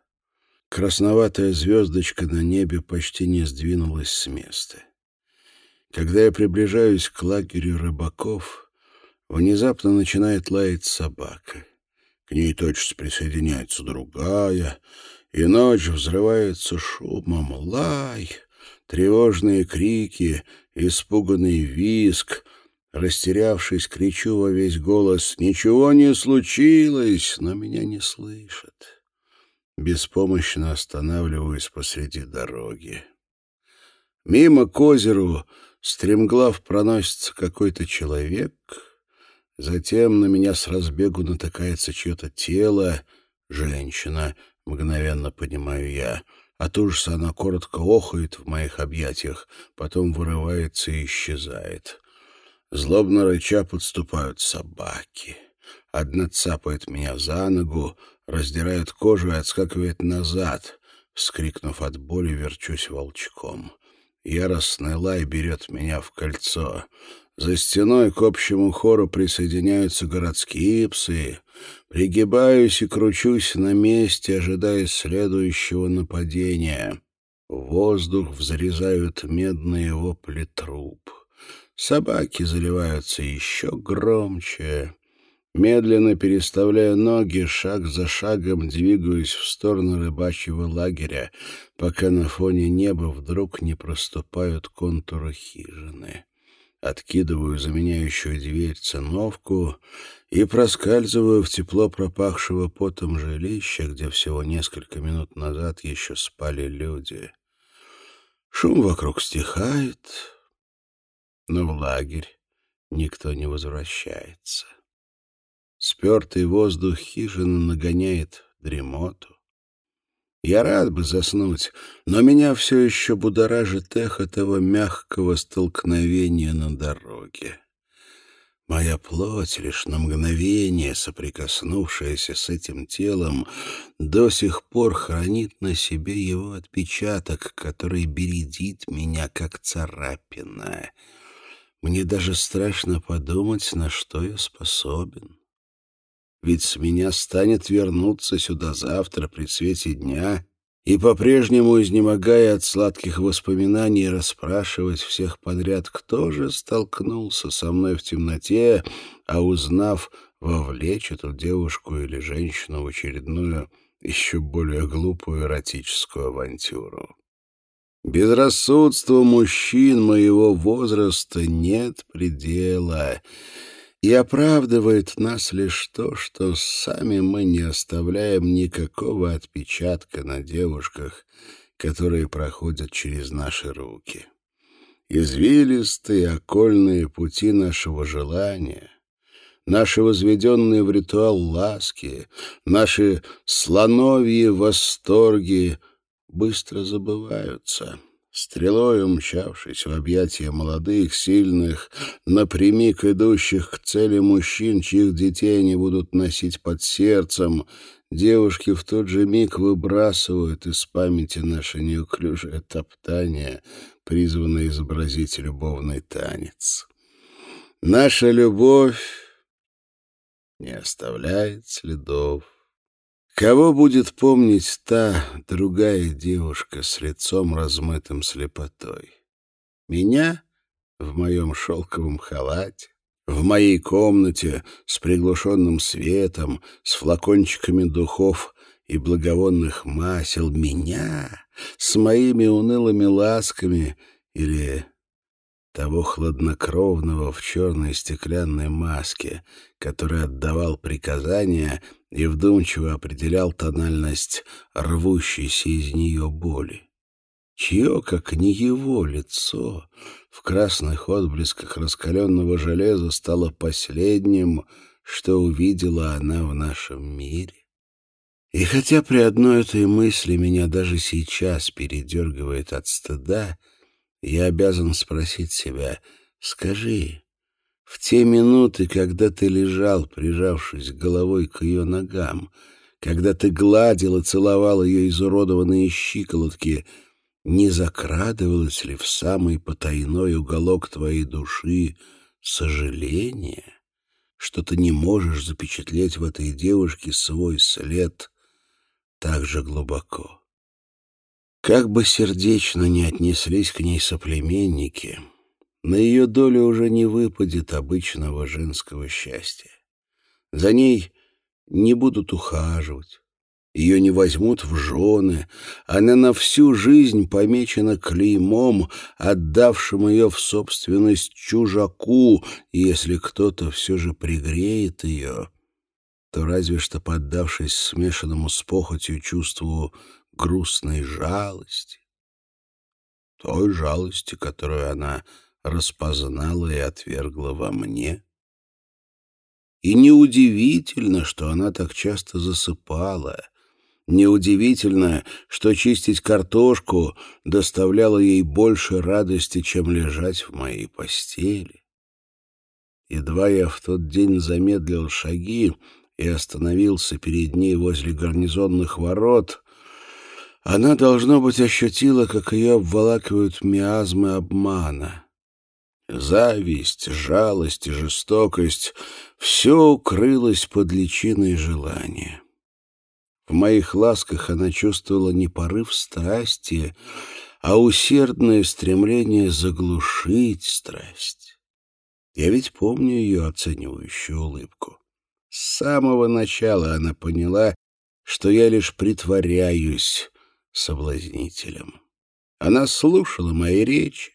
Красноватая звездочка на небе почти не сдвинулась с места. Когда я приближаюсь к лагерю рыбаков, внезапно начинает лаять собака. К ней тотчас присоединяется другая, и ночь взрывается шумом. Лай, тревожные крики, испуганный виск. Растерявшись, кричу во весь голос «Ничего не случилось!» но меня не слышат. Беспомощно останавливаюсь посреди дороги. Мимо к озеру Стремглав проносится какой-то человек, затем на меня с разбегу натыкается чье-то тело, женщина, мгновенно понимаю я. От ужаса она коротко охает в моих объятиях, потом вырывается и исчезает. Злобно рыча подступают собаки. Одна цапает меня за ногу, раздирает кожу и отскакивает назад. Вскрикнув от боли, верчусь волчком. Яростный лай берет меня в кольцо. За стеной к общему хору присоединяются городские псы. Пригибаюсь и кручусь на месте, ожидая следующего нападения. воздух взрезают медные вопли труп. Собаки заливаются еще громче. Медленно переставляя ноги, шаг за шагом двигаюсь в сторону рыбачьего лагеря, пока на фоне неба вдруг не проступают контуры хижины. Откидываю заменяющую дверь циновку и проскальзываю в тепло пропахшего потом жилища, где всего несколько минут назад еще спали люди. Шум вокруг стихает, но в лагерь никто не возвращается. Спертый воздух хижины нагоняет дремоту. Я рад бы заснуть, но меня все еще будоражит эхо того мягкого столкновения на дороге. Моя плоть, лишь на мгновение соприкоснувшаяся с этим телом, до сих пор хранит на себе его отпечаток, который бередит меня, как царапина. Мне даже страшно подумать, на что я способен ведь с меня станет вернуться сюда завтра при свете дня и, по-прежнему изнемогая от сладких воспоминаний, расспрашивать всех подряд, кто же столкнулся со мной в темноте, а узнав, вовлечь эту девушку или женщину в очередную, еще более глупую эротическую авантюру. Безрассудству мужчин моего возраста нет предела — и оправдывает нас лишь то, что сами мы не оставляем никакого отпечатка на девушках, которые проходят через наши руки. Извилистые окольные пути нашего желания, наши возведенные в ритуал ласки, наши слоновьи восторги быстро забываются» стрелой умчавшись в объятия молодых, сильных, напрямик идущих к цели мужчин, чьих детей они будут носить под сердцем, девушки в тот же миг выбрасывают из памяти наше неуклюжее топтание, призванное изобразить любовный танец. Наша любовь не оставляет следов. Кого будет помнить та другая девушка с лицом размытым слепотой? Меня в моем шелковом халате, в моей комнате с приглушенным светом, с флакончиками духов и благовонных масел, меня с моими унылыми ласками или того хладнокровного в черной стеклянной маске, который отдавал приказания и вдумчиво определял тональность рвущейся из нее боли. Чье, как не его, лицо в красных отблесках раскаленного железа стало последним, что увидела она в нашем мире? И хотя при одной этой мысли меня даже сейчас передергивает от стыда, я обязан спросить себя, скажи, в те минуты, когда ты лежал, прижавшись головой к ее ногам, когда ты гладил и целовал ее изуродованные щиколотки, не закрадывалось ли в самый потайной уголок твоей души сожаление, что ты не можешь запечатлеть в этой девушке свой след так же глубоко? Как бы сердечно ни отнеслись к ней соплеменники — на ее долю уже не выпадет обычного женского счастья. За ней не будут ухаживать, ее не возьмут в жены, она на всю жизнь помечена клеймом, отдавшим ее в собственность чужаку, и если кто-то все же пригреет ее, то разве что поддавшись смешанному с похотью чувству грустной жалости, той жалости, которую она распознала и отвергла во мне. И неудивительно, что она так часто засыпала. Неудивительно, что чистить картошку доставляло ей больше радости, чем лежать в моей постели. Едва я в тот день замедлил шаги и остановился перед ней возле гарнизонных ворот, Она, должно быть, ощутила, как ее обволакивают миазмы обмана. Зависть, жалость и жестокость — все укрылось под личиной желания. В моих ласках она чувствовала не порыв страсти, а усердное стремление заглушить страсть. Я ведь помню ее оценивающую улыбку. С самого начала она поняла, что я лишь притворяюсь соблазнителем. Она слушала мои речи,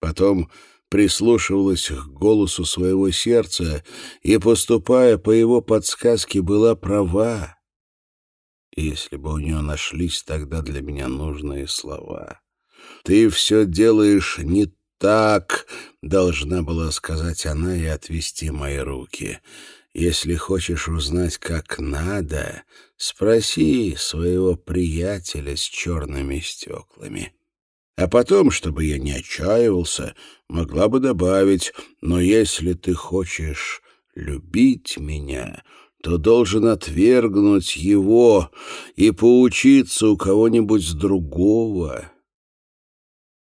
потом прислушивалась к голосу своего сердца и, поступая по его подсказке, была права. Если бы у нее нашлись тогда для меня нужные слова. «Ты все делаешь не так», — должна была сказать она и отвести мои руки. «Если хочешь узнать, как надо, спроси своего приятеля с черными стеклами». А потом, чтобы я не отчаивался, могла бы добавить, но если ты хочешь любить меня, то должен отвергнуть его и поучиться у кого-нибудь другого.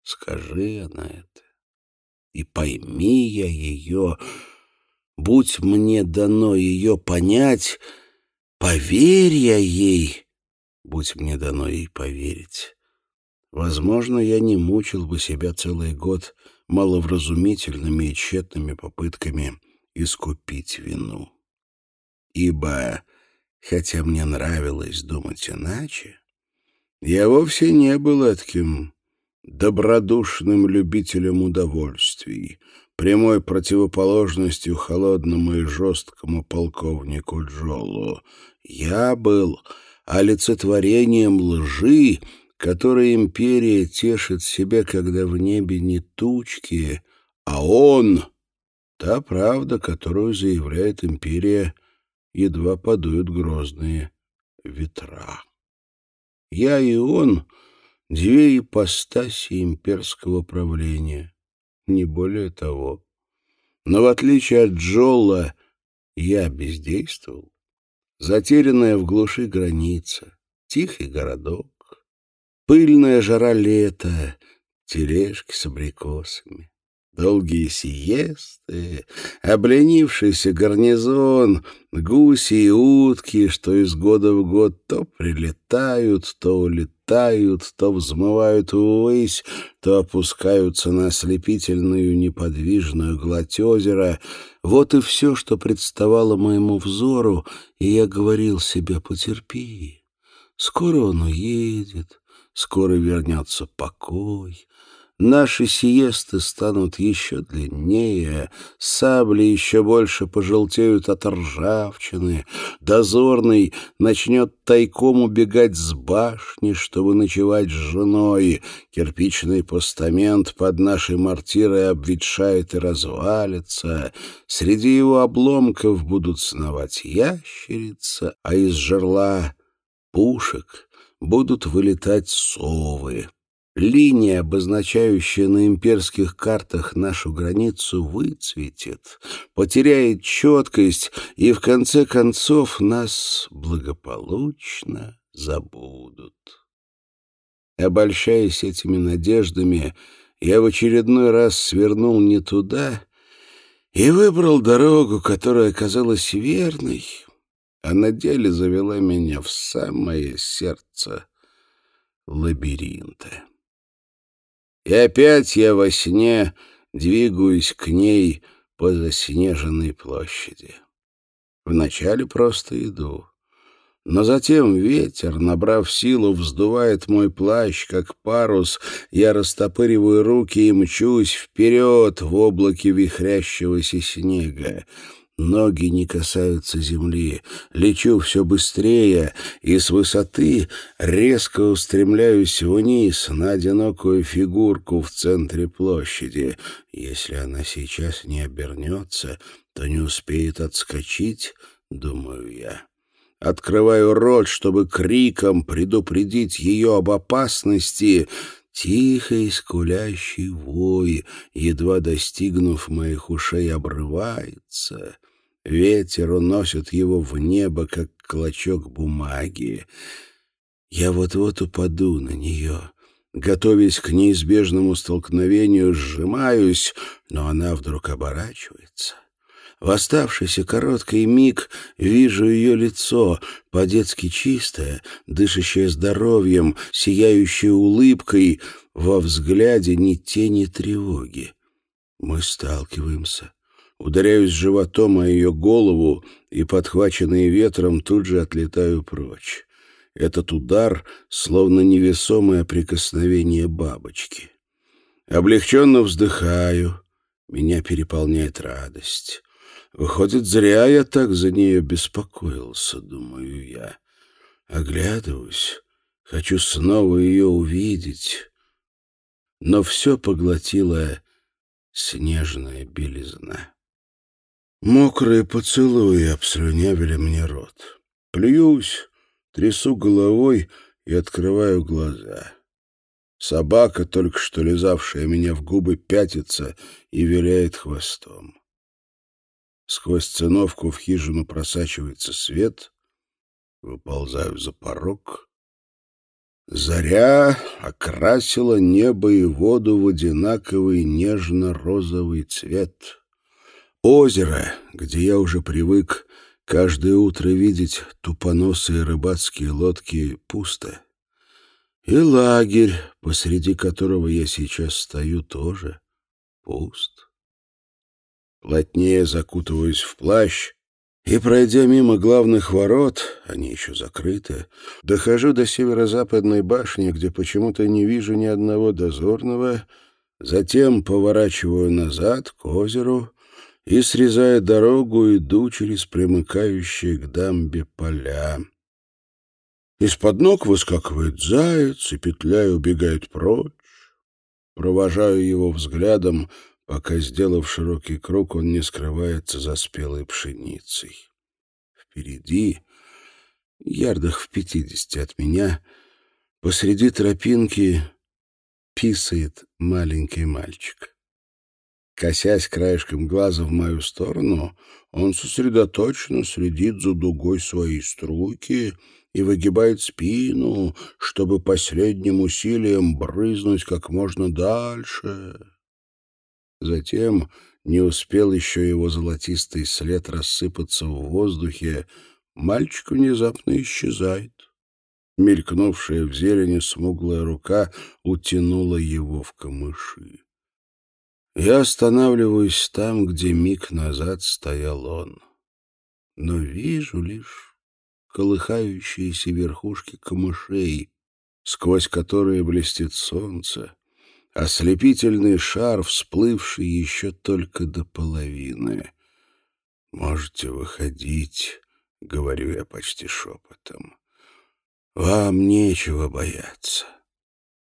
Скажи она это, и пойми я ее, будь мне дано ее понять, поверь я ей, будь мне дано ей поверить. Возможно, я не мучил бы себя целый год маловразумительными и тщетными попытками искупить вину. Ибо, хотя мне нравилось думать иначе, я вовсе не был таким добродушным любителем удовольствий, прямой противоположностью холодному и жесткому полковнику Джолу. Я был олицетворением лжи, которой империя тешит себя, когда в небе не тучки, а он — та правда, которую заявляет империя, едва подуют грозные ветра. Я и он — две ипостаси имперского правления, не более того. Но в отличие от Джолла, я бездействовал. Затерянная в глуши граница, тихий городок, Пыльная жара лета, тележки с абрикосами, долгие сиесты, обленившийся гарнизон, гуси и утки, что из года в год то прилетают, то улетают, то взмывают ввысь, то опускаются на ослепительную неподвижную гладь озера. Вот и все, что представало моему взору, и я говорил себе «потерпи». Скоро он уедет, скоро вернется покой, наши сиесты станут еще длиннее, сабли еще больше пожелтеют от ржавчины, дозорный начнет тайком убегать с башни, чтобы ночевать с женой, кирпичный постамент под нашей мортирой обветшает и развалится, среди его обломков будут сновать ящерица, а из жерла пушек будут вылетать совы. Линия, обозначающая на имперских картах нашу границу, выцветет, потеряет четкость, и в конце концов нас благополучно забудут. Обольщаясь этими надеждами, я в очередной раз свернул не туда и выбрал дорогу, которая оказалась верной, а на деле завела меня в самое сердце лабиринта. И опять я во сне двигаюсь к ней по заснеженной площади. Вначале просто иду. Но затем ветер, набрав силу, вздувает мой плащ, как парус. Я растопыриваю руки и мчусь вперед в облаке вихрящегося снега. Ноги не касаются земли. Лечу все быстрее, и с высоты резко устремляюсь вниз на одинокую фигурку в центре площади. Если она сейчас не обернется, то не успеет отскочить, думаю я. Открываю рот, чтобы криком предупредить ее об опасности — Тихий скулящий вой, едва достигнув моих ушей, обрывается. Ветер уносит его в небо, как клочок бумаги. Я вот-вот упаду на нее. Готовясь к неизбежному столкновению, сжимаюсь, но она вдруг оборачивается. В оставшийся короткий миг вижу ее лицо, по-детски чистое, дышащее здоровьем, сияющее улыбкой, во взгляде ни тени тревоги. Мы сталкиваемся. Ударяюсь животом о ее голову и, подхваченный ветром, тут же отлетаю прочь. Этот удар словно невесомое прикосновение бабочки. Облегченно вздыхаю. Меня переполняет радость. Выходит, зря я так за нее беспокоился, думаю я. Оглядываюсь, хочу снова ее увидеть. Но все поглотила снежная белизна. Мокрые поцелуи обслюнявили мне рот. Плююсь, трясу головой и открываю глаза. Собака, только что лизавшая меня в губы, пятится и виляет хвостом. Сквозь циновку в хижину просачивается свет. Выползаю за порог. Заря окрасила небо и воду в одинаковый нежно-розовый цвет. Озеро, где я уже привык каждое утро видеть тупоносые рыбацкие лодки, пусто. И лагерь, посреди которого я сейчас стою, тоже пуст плотнее закутываюсь в плащ и, пройдя мимо главных ворот, они еще закрыты, дохожу до северо-западной башни, где почему-то не вижу ни одного дозорного, затем поворачиваю назад к озеру и, срезая дорогу, иду через примыкающие к дамбе поля. Из-под ног выскакивает заяц и, петляя, убегает прочь. Провожаю его взглядом — пока, сделав широкий круг, он не скрывается за спелой пшеницей. Впереди, ярдах в пятидесяти от меня, посреди тропинки писает маленький мальчик. Косясь краешком глаза в мою сторону, он сосредоточенно следит за дугой своей струйки и выгибает спину, чтобы последним усилием брызнуть как можно дальше. Затем не успел еще его золотистый след рассыпаться в воздухе, мальчик внезапно исчезает. Мелькнувшая в зелени смуглая рука утянула его в камыши. Я останавливаюсь там, где миг назад стоял он. Но вижу лишь колыхающиеся верхушки камышей, сквозь которые блестит солнце, ослепительный шар, всплывший еще только до половины. «Можете выходить», — говорю я почти шепотом. «Вам нечего бояться».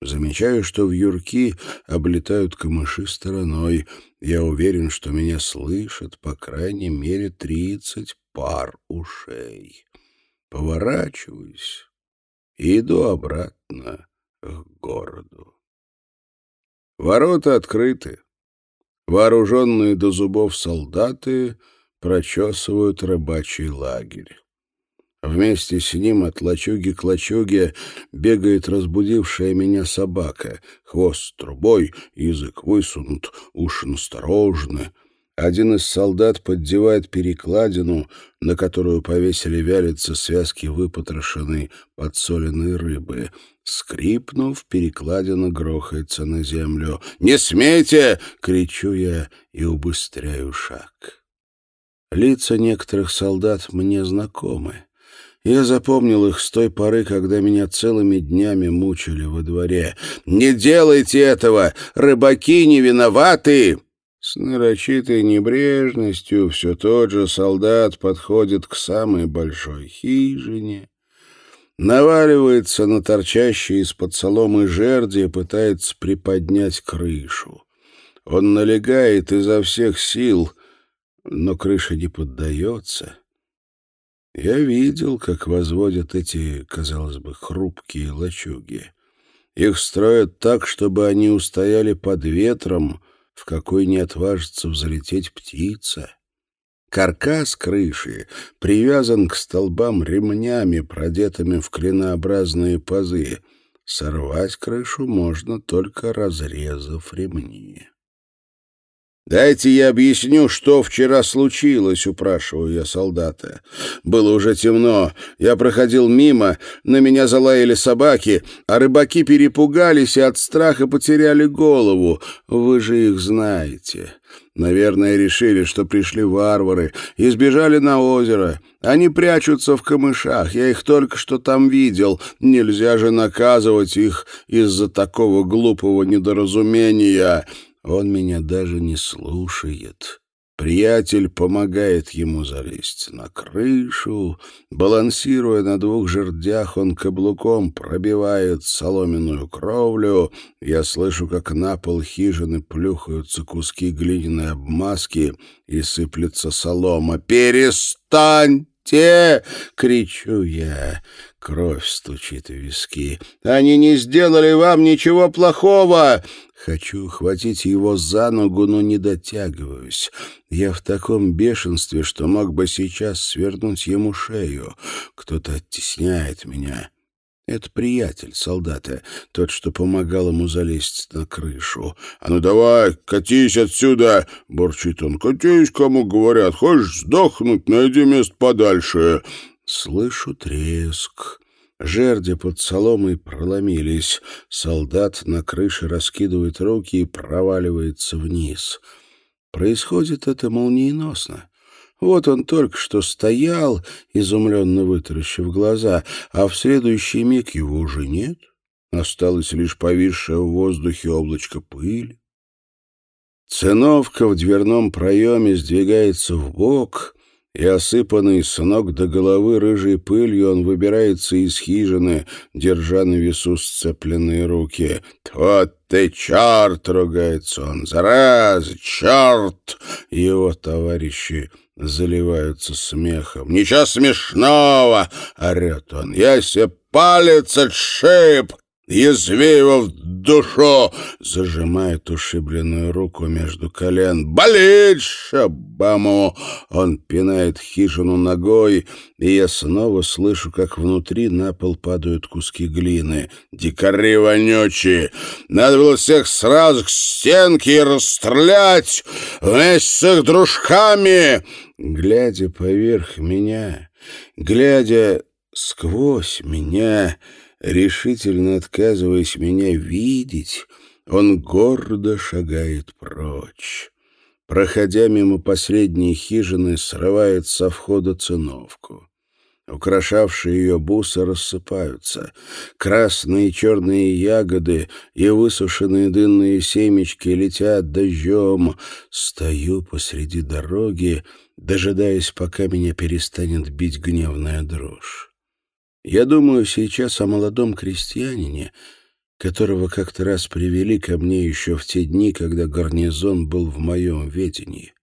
Замечаю, что в юрки облетают камыши стороной. Я уверен, что меня слышат по крайней мере тридцать пар ушей. Поворачиваюсь и иду обратно к городу. Ворота открыты. Вооруженные до зубов солдаты прочесывают рыбачий лагерь. Вместе с ним от лачуги к лачуге бегает разбудившая меня собака. Хвост трубой, язык высунут, уши насторожны — один из солдат поддевает перекладину, на которую повесили вялиться связки выпотрошенной подсоленной рыбы. Скрипнув, перекладина грохается на землю. «Не смейте!» — кричу я и убыстряю шаг. Лица некоторых солдат мне знакомы. Я запомнил их с той поры, когда меня целыми днями мучили во дворе. «Не делайте этого! Рыбаки не виноваты!» С нарочитой небрежностью все тот же солдат подходит к самой большой хижине, наваливается на торчащие из-под соломы жерди и пытается приподнять крышу. Он налегает изо всех сил, но крыша не поддается. Я видел, как возводят эти, казалось бы, хрупкие лачуги. Их строят так, чтобы они устояли под ветром — в какой не отважится взлететь птица. Каркас крыши привязан к столбам ремнями, продетыми в клинообразные пазы. Сорвать крышу можно, только разрезав ремни. «Дайте я объясню, что вчера случилось», — упрашиваю я солдата. Было уже темно. Я проходил мимо, на меня залаяли собаки, а рыбаки перепугались и от страха потеряли голову. Вы же их знаете. Наверное, решили, что пришли варвары и сбежали на озеро. Они прячутся в камышах, я их только что там видел. Нельзя же наказывать их из-за такого глупого недоразумения». Он меня даже не слушает. Приятель помогает ему залезть на крышу. Балансируя на двух жердях, он каблуком пробивает соломенную кровлю. Я слышу, как на пол хижины плюхаются куски глиняной обмазки и сыплется солома. «Перестаньте!» — кричу я. Кровь стучит в виски. «Они не сделали вам ничего плохого!» Хочу хватить его за ногу, но не дотягиваюсь. Я в таком бешенстве, что мог бы сейчас свернуть ему шею. Кто-то оттесняет меня. Это приятель солдата, тот, что помогал ему залезть на крышу. «А ну давай, катись отсюда!» — бурчит он. «Катись, кому говорят. Хочешь сдохнуть, найди место подальше». Слышу треск. Жерди под соломой проломились. Солдат на крыше раскидывает руки и проваливается вниз. Происходит это молниеносно. Вот он только что стоял, изумленно вытаращив глаза, а в следующий миг его уже нет. Осталось лишь повисшее в воздухе облачко пыли. Циновка в дверном проеме сдвигается в бок, и, осыпанный с ног до головы рыжей пылью, он выбирается из хижины, держа на весу сцепленные руки. «Вот ты черт!» — ругается он. «Зараз! Черт!» Его товарищи заливаются смехом. «Ничего смешного!» — орет он. «Я себе палец отшиб!» Язви его в душу!» — зажимает ушибленную руку между колен. «Болит, шабаму!» Он пинает хижину ногой, и я снова слышу, как внутри на пол падают куски глины. «Дикари вонючие! Надо было всех сразу к стенке и расстрелять вместе с их дружками!» Глядя поверх меня, глядя сквозь меня решительно отказываясь меня видеть, он гордо шагает прочь. Проходя мимо последней хижины, срывает со входа циновку. Украшавшие ее бусы рассыпаются. Красные и черные ягоды и высушенные дынные семечки летят дождем. Стою посреди дороги, дожидаясь, пока меня перестанет бить гневная дрожь. Я думаю сейчас о молодом крестьянине, которого как-то раз привели ко мне еще в те дни, когда гарнизон был в моем ведении.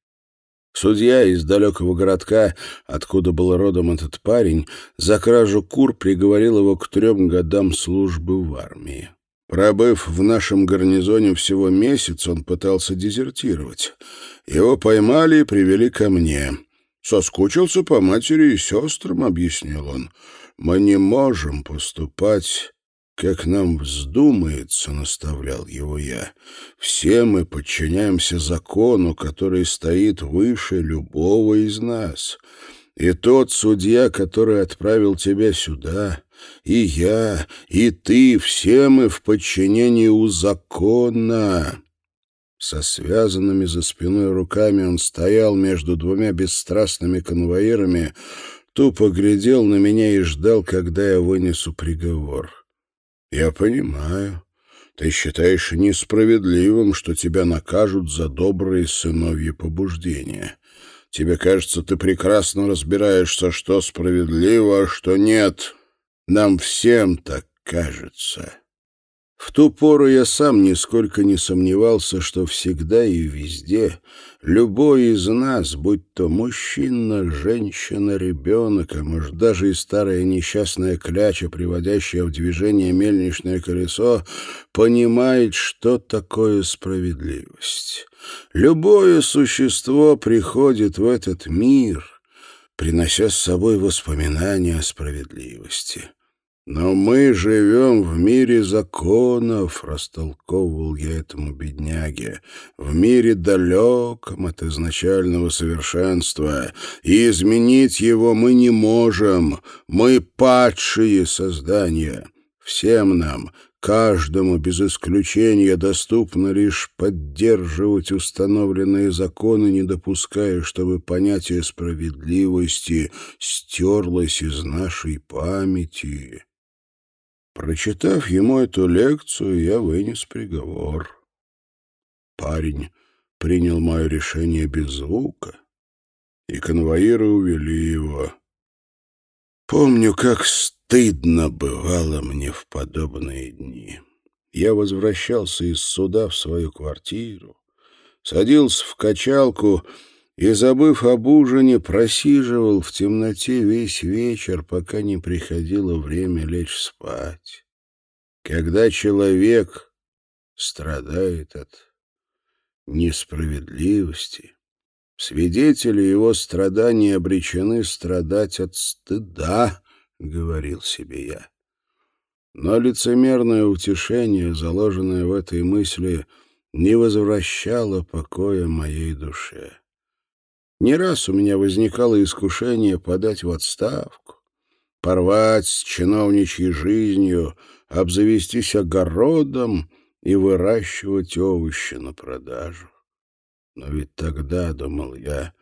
Судья из далекого городка, откуда был родом этот парень, за кражу кур приговорил его к трем годам службы в армии. Пробыв в нашем гарнизоне всего месяц, он пытался дезертировать. Его поймали и привели ко мне. «Соскучился по матери и сестрам», — объяснил он. Мы не можем поступать, как нам вздумается, — наставлял его я. Все мы подчиняемся закону, который стоит выше любого из нас. И тот судья, который отправил тебя сюда, и я, и ты, все мы в подчинении у закона. Со связанными за спиной руками он стоял между двумя бесстрастными конвоирами, тупо глядел на меня и ждал, когда я вынесу приговор. «Я понимаю. Ты считаешь несправедливым, что тебя накажут за добрые сыновьи побуждения. Тебе кажется, ты прекрасно разбираешься, что справедливо, а что нет. Нам всем так кажется». В ту пору я сам нисколько не сомневался, что всегда и везде любой из нас, будь то мужчина, женщина, ребенок, а может даже и старая несчастная кляча, приводящая в движение мельничное колесо, понимает, что такое справедливость. Любое существо приходит в этот мир, принося с собой воспоминания о справедливости. «Но мы живем в мире законов», — растолковывал я этому бедняге, «в мире далеком от изначального совершенства, и изменить его мы не можем, мы падшие создания. Всем нам, каждому без исключения доступно лишь поддерживать установленные законы, не допуская, чтобы понятие справедливости стерлось из нашей памяти». Прочитав ему эту лекцию, я вынес приговор. Парень принял мое решение без звука, и конвоиры увели его. Помню, как стыдно бывало мне в подобные дни. Я возвращался из суда в свою квартиру, садился в качалку и, забыв об ужине, просиживал в темноте весь вечер, пока не приходило время лечь спать. Когда человек страдает от несправедливости, свидетели его страданий обречены страдать от стыда, — говорил себе я. Но лицемерное утешение, заложенное в этой мысли, не возвращало покоя моей душе. Не раз у меня возникало искушение подать в отставку, порвать с чиновничьей жизнью, обзавестись огородом и выращивать овощи на продажу. Но ведь тогда, думал я,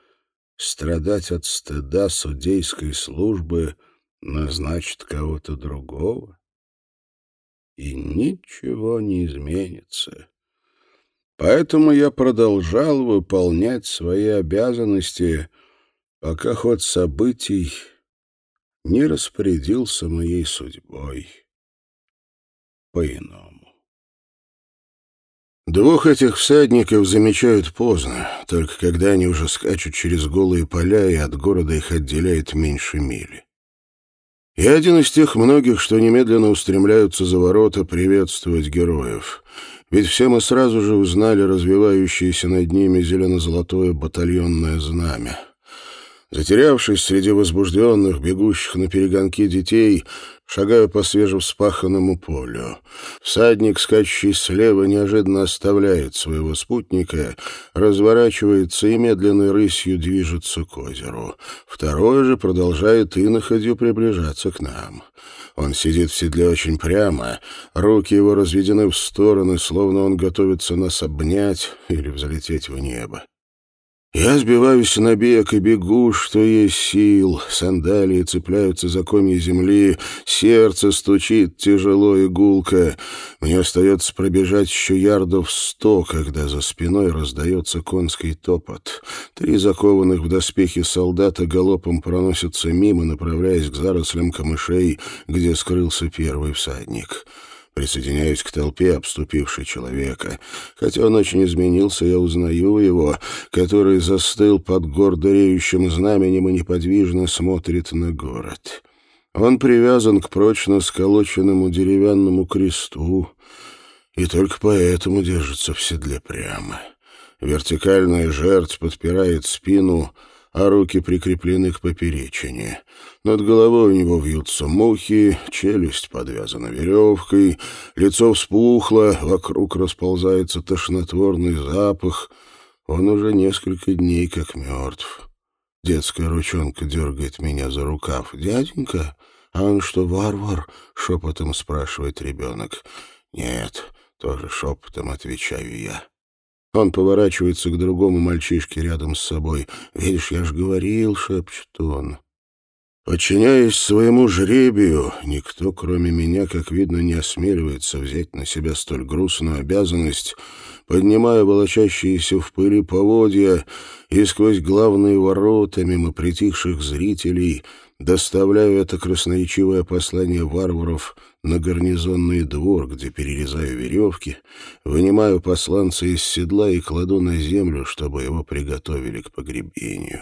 страдать от стыда судейской службы назначит кого-то другого, и ничего не изменится. Поэтому я продолжал выполнять свои обязанности, пока ход событий не распорядился моей судьбой по-иному. Двух этих всадников замечают поздно, только когда они уже скачут через голые поля, и от города их отделяет меньше мили. Я один из тех многих, что немедленно устремляются за ворота приветствовать героев — ведь все мы сразу же узнали развивающееся над ними зелено-золотое батальонное знамя. Затерявшись среди возбужденных, бегущих на перегонки детей, шагаю по свежевспаханному полю. Всадник, скачущий слева, неожиданно оставляет своего спутника, разворачивается и медленной рысью движется к озеру. Второй же продолжает и находью приближаться к нам. Он сидит в седле очень прямо, руки его разведены в стороны, словно он готовится нас обнять или взлететь в небо. Я сбиваюсь на бег и бегу, что есть сил. Сандалии цепляются за комья земли, сердце стучит тяжело и гулко. Мне остается пробежать еще ярдов сто, когда за спиной раздается конский топот. Три закованных в доспехи солдата галопом проносятся мимо, направляясь к зарослям камышей, где скрылся первый всадник. Присоединяюсь к толпе, обступившей человека. Хотя он очень изменился, я узнаю его, который застыл под гордо реющим знаменем и неподвижно смотрит на город. Он привязан к прочно сколоченному деревянному кресту и только поэтому держится в седле прямо. Вертикальная жертв подпирает спину — а руки прикреплены к поперечине. Над головой у него вьются мухи, челюсть подвязана веревкой, лицо вспухло, вокруг расползается тошнотворный запах. Он уже несколько дней как мертв. Детская ручонка дергает меня за рукав. «Дяденька, а он что, варвар?» — шепотом спрашивает ребенок. «Нет», — тоже шепотом отвечаю я. Он поворачивается к другому мальчишке рядом с собой. «Видишь, я ж говорил», — шепчет он. Подчиняясь своему жребию, никто, кроме меня, как видно, не осмеливается взять на себя столь грустную обязанность, поднимая волочащиеся в пыли поводья, и сквозь главные ворота, мимо притихших зрителей, доставляю это красноречивое послание варваров на гарнизонный двор, где перерезаю веревки, вынимаю посланца из седла и кладу на землю, чтобы его приготовили к погребению.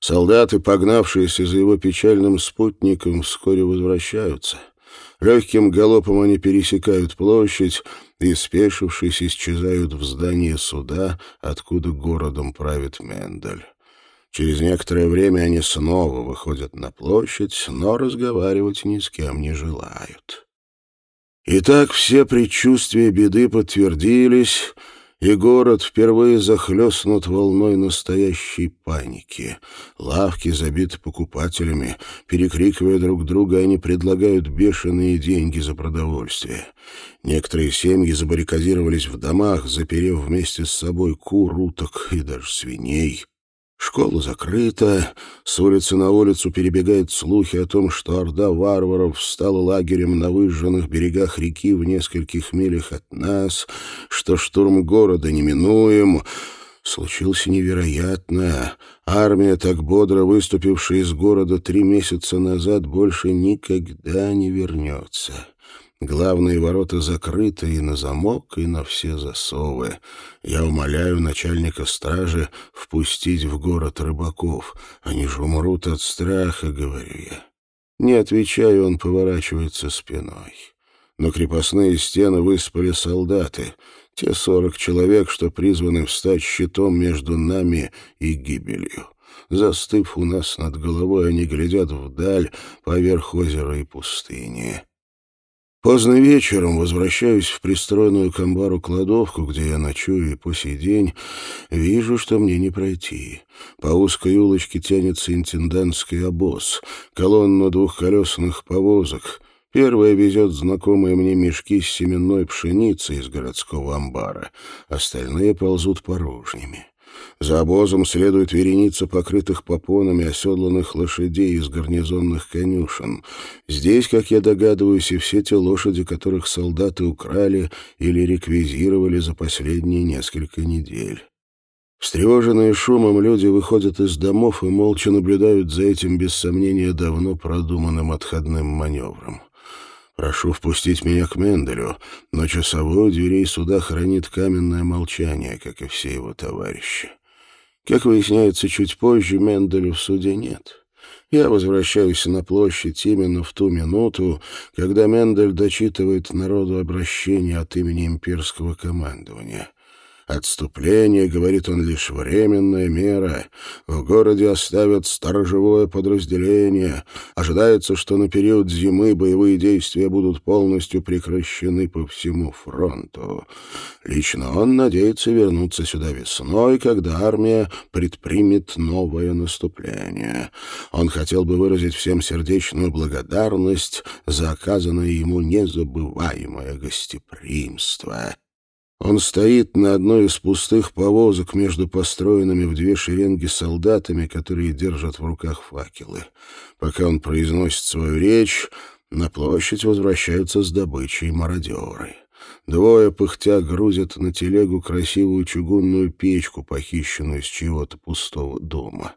Солдаты, погнавшиеся за его печальным спутником, вскоре возвращаются. Легким галопом они пересекают площадь и, спешившись, исчезают в здании суда, откуда городом правит Мендель. Через некоторое время они снова выходят на площадь, но разговаривать ни с кем не желают. Итак, все предчувствия беды подтвердились, и город впервые захлестнут волной настоящей паники. Лавки забиты покупателями, перекрикивая друг друга, они предлагают бешеные деньги за продовольствие. Некоторые семьи забаррикадировались в домах, заперев вместе с собой кур, уток и даже свиней. Школа закрыта, с улицы на улицу перебегают слухи о том, что орда варваров стала лагерем на выжженных берегах реки в нескольких милях от нас, что штурм города неминуем. Случилось невероятное. Армия, так бодро выступившая из города три месяца назад, больше никогда не вернется. Главные ворота закрыты и на замок, и на все засовы. Я умоляю начальника стражи впустить в город рыбаков. Они же умрут от страха, говорю я. Не отвечаю, он поворачивается спиной. На крепостные стены выспали солдаты, те сорок человек, что призваны встать щитом между нами и гибелью. Застыв у нас над головой, они глядят вдаль, поверх озера и пустыни. Поздно вечером возвращаюсь в пристроенную к амбару кладовку, где я ночую и по сей день вижу, что мне не пройти. По узкой улочке тянется интендантский обоз, колонна двухколесных повозок. Первая везет знакомые мне мешки с семенной пшеницей из городского амбара, остальные ползут порожними. За обозом следует вереница покрытых попонами оседланных лошадей из гарнизонных конюшен. Здесь, как я догадываюсь, и все те лошади, которых солдаты украли или реквизировали за последние несколько недель. Встревоженные шумом люди выходят из домов и молча наблюдают за этим, без сомнения, давно продуманным отходным маневром. Прошу впустить меня к Менделю, но часовой у дверей суда хранит каменное молчание, как и все его товарищи. Как выясняется чуть позже, Менделю в суде нет. Я возвращаюсь на площадь именно в ту минуту, когда Мендель дочитывает народу обращение от имени имперского командования — Отступление, говорит он, лишь временная мера. В городе оставят сторожевое подразделение. Ожидается, что на период зимы боевые действия будут полностью прекращены по всему фронту. Лично он надеется вернуться сюда весной, когда армия предпримет новое наступление. Он хотел бы выразить всем сердечную благодарность за оказанное ему незабываемое гостеприимство. Он стоит на одной из пустых повозок между построенными в две шеренги солдатами, которые держат в руках факелы. Пока он произносит свою речь, на площадь возвращаются с добычей мародеры. Двое, пыхтя, грузят на телегу красивую чугунную печку, похищенную из чего-то пустого дома.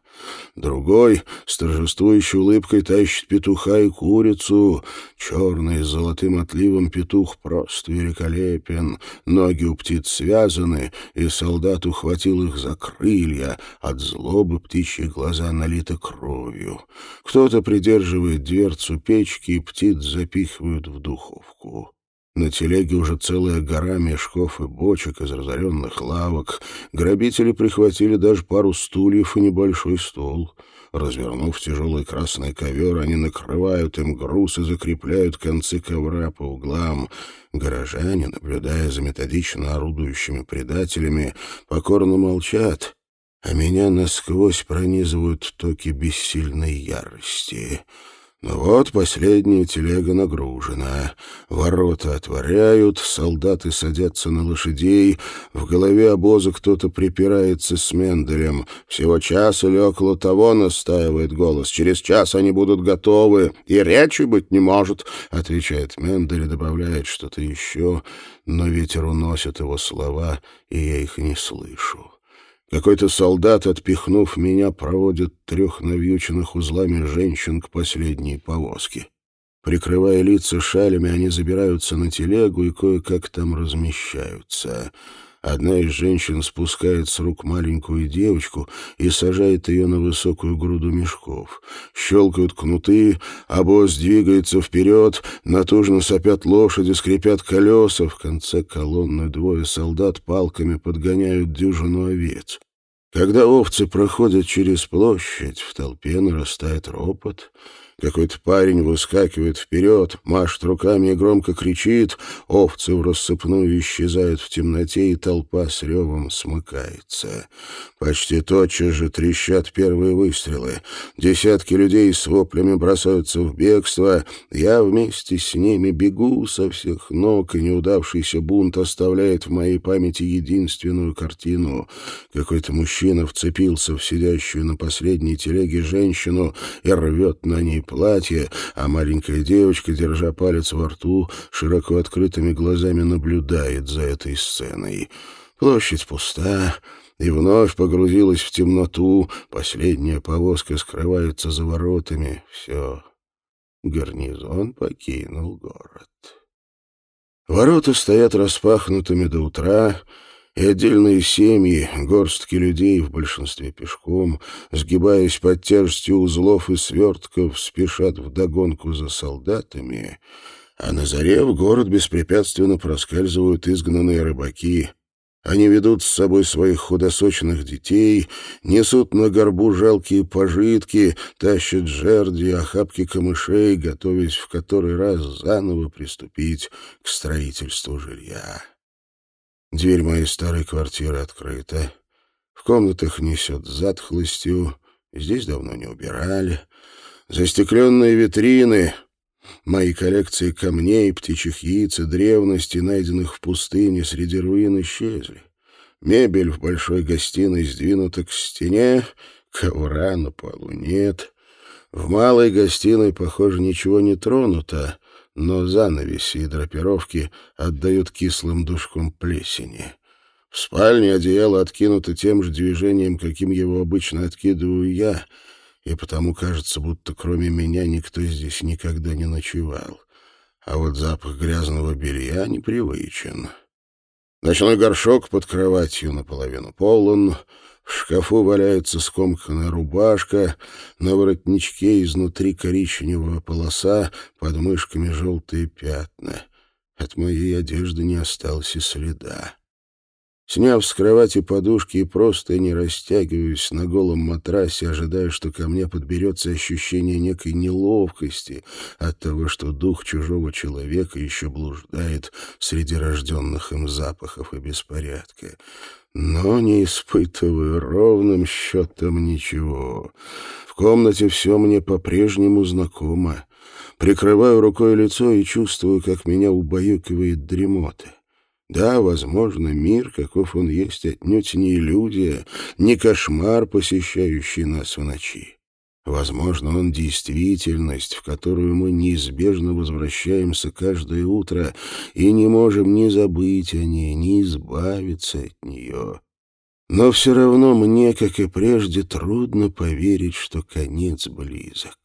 Другой, с торжествующей улыбкой, тащит петуха и курицу. Черный с золотым отливом петух просто великолепен. Ноги у птиц связаны, и солдат ухватил их за крылья. От злобы птичьи глаза налиты кровью. Кто-то придерживает дверцу печки, и птиц запихивают в духовку. На телеге уже целая гора мешков и бочек из разоренных лавок. Грабители прихватили даже пару стульев и небольшой стол. Развернув тяжелый красный ковер, они накрывают им груз и закрепляют концы ковра по углам. Горожане, наблюдая за методично орудующими предателями, покорно молчат, а меня насквозь пронизывают токи бессильной ярости — ну вот последняя телега нагружена. Ворота отворяют, солдаты садятся на лошадей. В голове обоза кто-то припирается с Менделем. Всего час или около того настаивает голос. Через час они будут готовы. И речи быть не может, отвечает Мендель и добавляет что-то еще. Но ветер уносит его слова, и я их не слышу. Какой-то солдат, отпихнув меня, проводит трех навьюченных узлами женщин к последней повозке. Прикрывая лица шалями, они забираются на телегу и кое-как там размещаются. Одна из женщин спускает с рук маленькую девочку и сажает ее на высокую груду мешков. Щелкают кнуты, обоз двигается вперед, натужно сопят лошади, скрипят колеса. В конце колонны двое солдат палками подгоняют дюжину овец. Когда овцы проходят через площадь, в толпе нарастает ропот — какой-то парень выскакивает вперед, машет руками и громко кричит. Овцы в рассыпную исчезают в темноте, и толпа с ревом смыкается. Почти тотчас же трещат первые выстрелы. Десятки людей с воплями бросаются в бегство. Я вместе с ними бегу со всех ног, и неудавшийся бунт оставляет в моей памяти единственную картину. Какой-то мужчина вцепился в сидящую на последней телеге женщину и рвет на ней платье, а маленькая девочка, держа палец во рту, широко открытыми глазами наблюдает за этой сценой. Площадь пуста, и вновь погрузилась в темноту. Последняя повозка скрывается за воротами. Все. Гарнизон покинул город. Ворота стоят распахнутыми до утра, и отдельные семьи, горстки людей, в большинстве пешком, сгибаясь под тяжестью узлов и свертков, спешат вдогонку за солдатами, а на заре в город беспрепятственно проскальзывают изгнанные рыбаки. Они ведут с собой своих худосочных детей, несут на горбу жалкие пожитки, тащат жерди, охапки камышей, готовясь в который раз заново приступить к строительству жилья. Дверь моей старой квартиры открыта. В комнатах несет затхлостью. Здесь давно не убирали. Застекленные витрины, мои коллекции камней, птичьих яиц и древности, найденных в пустыне среди руин, исчезли. Мебель в большой гостиной сдвинута к стене, ковра на полу нет. В малой гостиной, похоже, ничего не тронуто, но занавеси и драпировки отдают кислым душком плесени. В спальне одеяло откинуто тем же движением, каким его обычно откидываю я, и потому кажется, будто кроме меня никто здесь никогда не ночевал. А вот запах грязного белья непривычен. Ночной горшок под кроватью наполовину полон — в шкафу валяется скомканная рубашка, на воротничке изнутри коричневая полоса, под мышками желтые пятна. От моей одежды не осталось и следа. Сняв с кровати подушки и просто не растягиваюсь на голом матрасе, ожидая, что ко мне подберется ощущение некой неловкости от того, что дух чужого человека еще блуждает среди рожденных им запахов и беспорядка но не испытываю ровным счетом ничего. В комнате все мне по-прежнему знакомо. Прикрываю рукой лицо и чувствую, как меня убаюкивает дремота. Да, возможно, мир, каков он есть, отнюдь не иллюзия, не кошмар, посещающий нас в ночи. Возможно, он действительность, в которую мы неизбежно возвращаемся каждое утро и не можем ни забыть о ней, ни избавиться от нее. Но все равно мне, как и прежде, трудно поверить, что конец близок.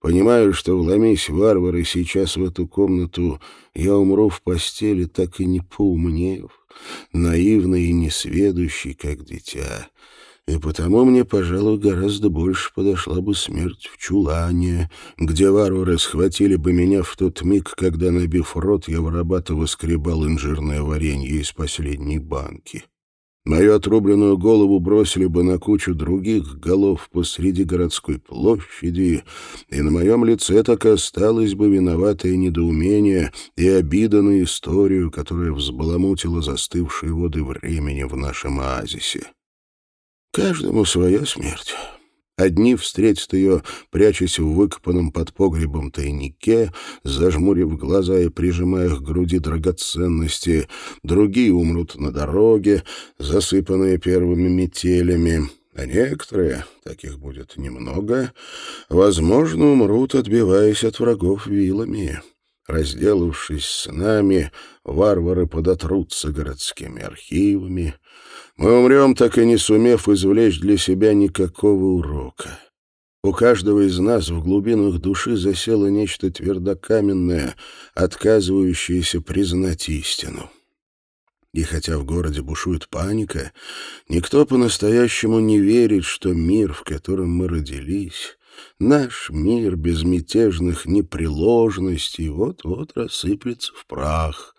Понимаю, что, вломись варвары сейчас в эту комнату, я умру в постели, так и не поумнев, наивный и несведущий, как дитя и потому мне, пожалуй, гораздо больше подошла бы смерть в чулане, где варвары схватили бы меня в тот миг, когда, набив рот, я воробато скребал инжирное варенье из последней банки. Мою отрубленную голову бросили бы на кучу других голов посреди городской площади, и на моем лице так осталось бы виноватое недоумение и обида на историю, которая взбаламутила застывшие воды времени в нашем оазисе. Каждому своя смерть. Одни встретят ее, прячась в выкопанном под погребом тайнике, зажмурив глаза и прижимая к груди драгоценности. Другие умрут на дороге, засыпанные первыми метелями. А некоторые, таких будет немного, возможно, умрут, отбиваясь от врагов вилами. Разделавшись с нами, варвары подотрутся городскими архивами, Мы умрем, так и не сумев извлечь для себя никакого урока. У каждого из нас в глубинах души засело нечто твердокаменное, отказывающееся признать истину. И хотя в городе бушует паника, никто по-настоящему не верит, что мир, в котором мы родились, наш мир безмятежных непреложностей, вот-вот рассыплется в прах.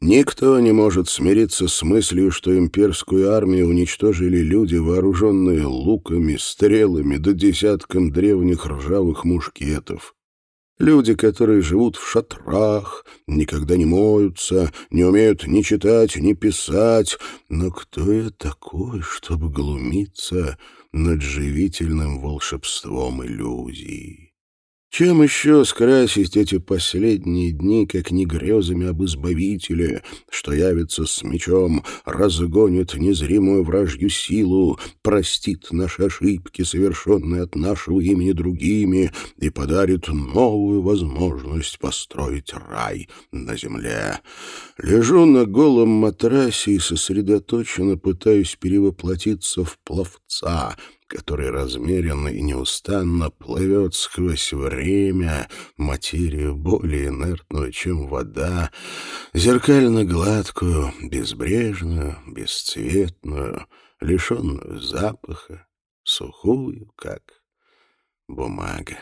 Никто не может смириться с мыслью, что имперскую армию уничтожили люди, вооруженные луками, стрелами да десятком древних ржавых мушкетов. Люди, которые живут в шатрах, никогда не моются, не умеют ни читать, ни писать. Но кто я такой, чтобы глумиться над живительным волшебством иллюзии? Чем еще скрасить эти последние дни, как не грезами об избавителе, что явится с мечом, разгонит незримую вражью силу, простит наши ошибки, совершенные от нашего имени другими, и подарит новую возможность построить рай на земле. Лежу на голом матрасе и сосредоточенно пытаюсь перевоплотиться в пловца — который размеренно и неустанно плывет сквозь время, материю более инертную, чем вода, зеркально-гладкую, безбрежную, бесцветную, лишенную запаха, сухую, как бумага.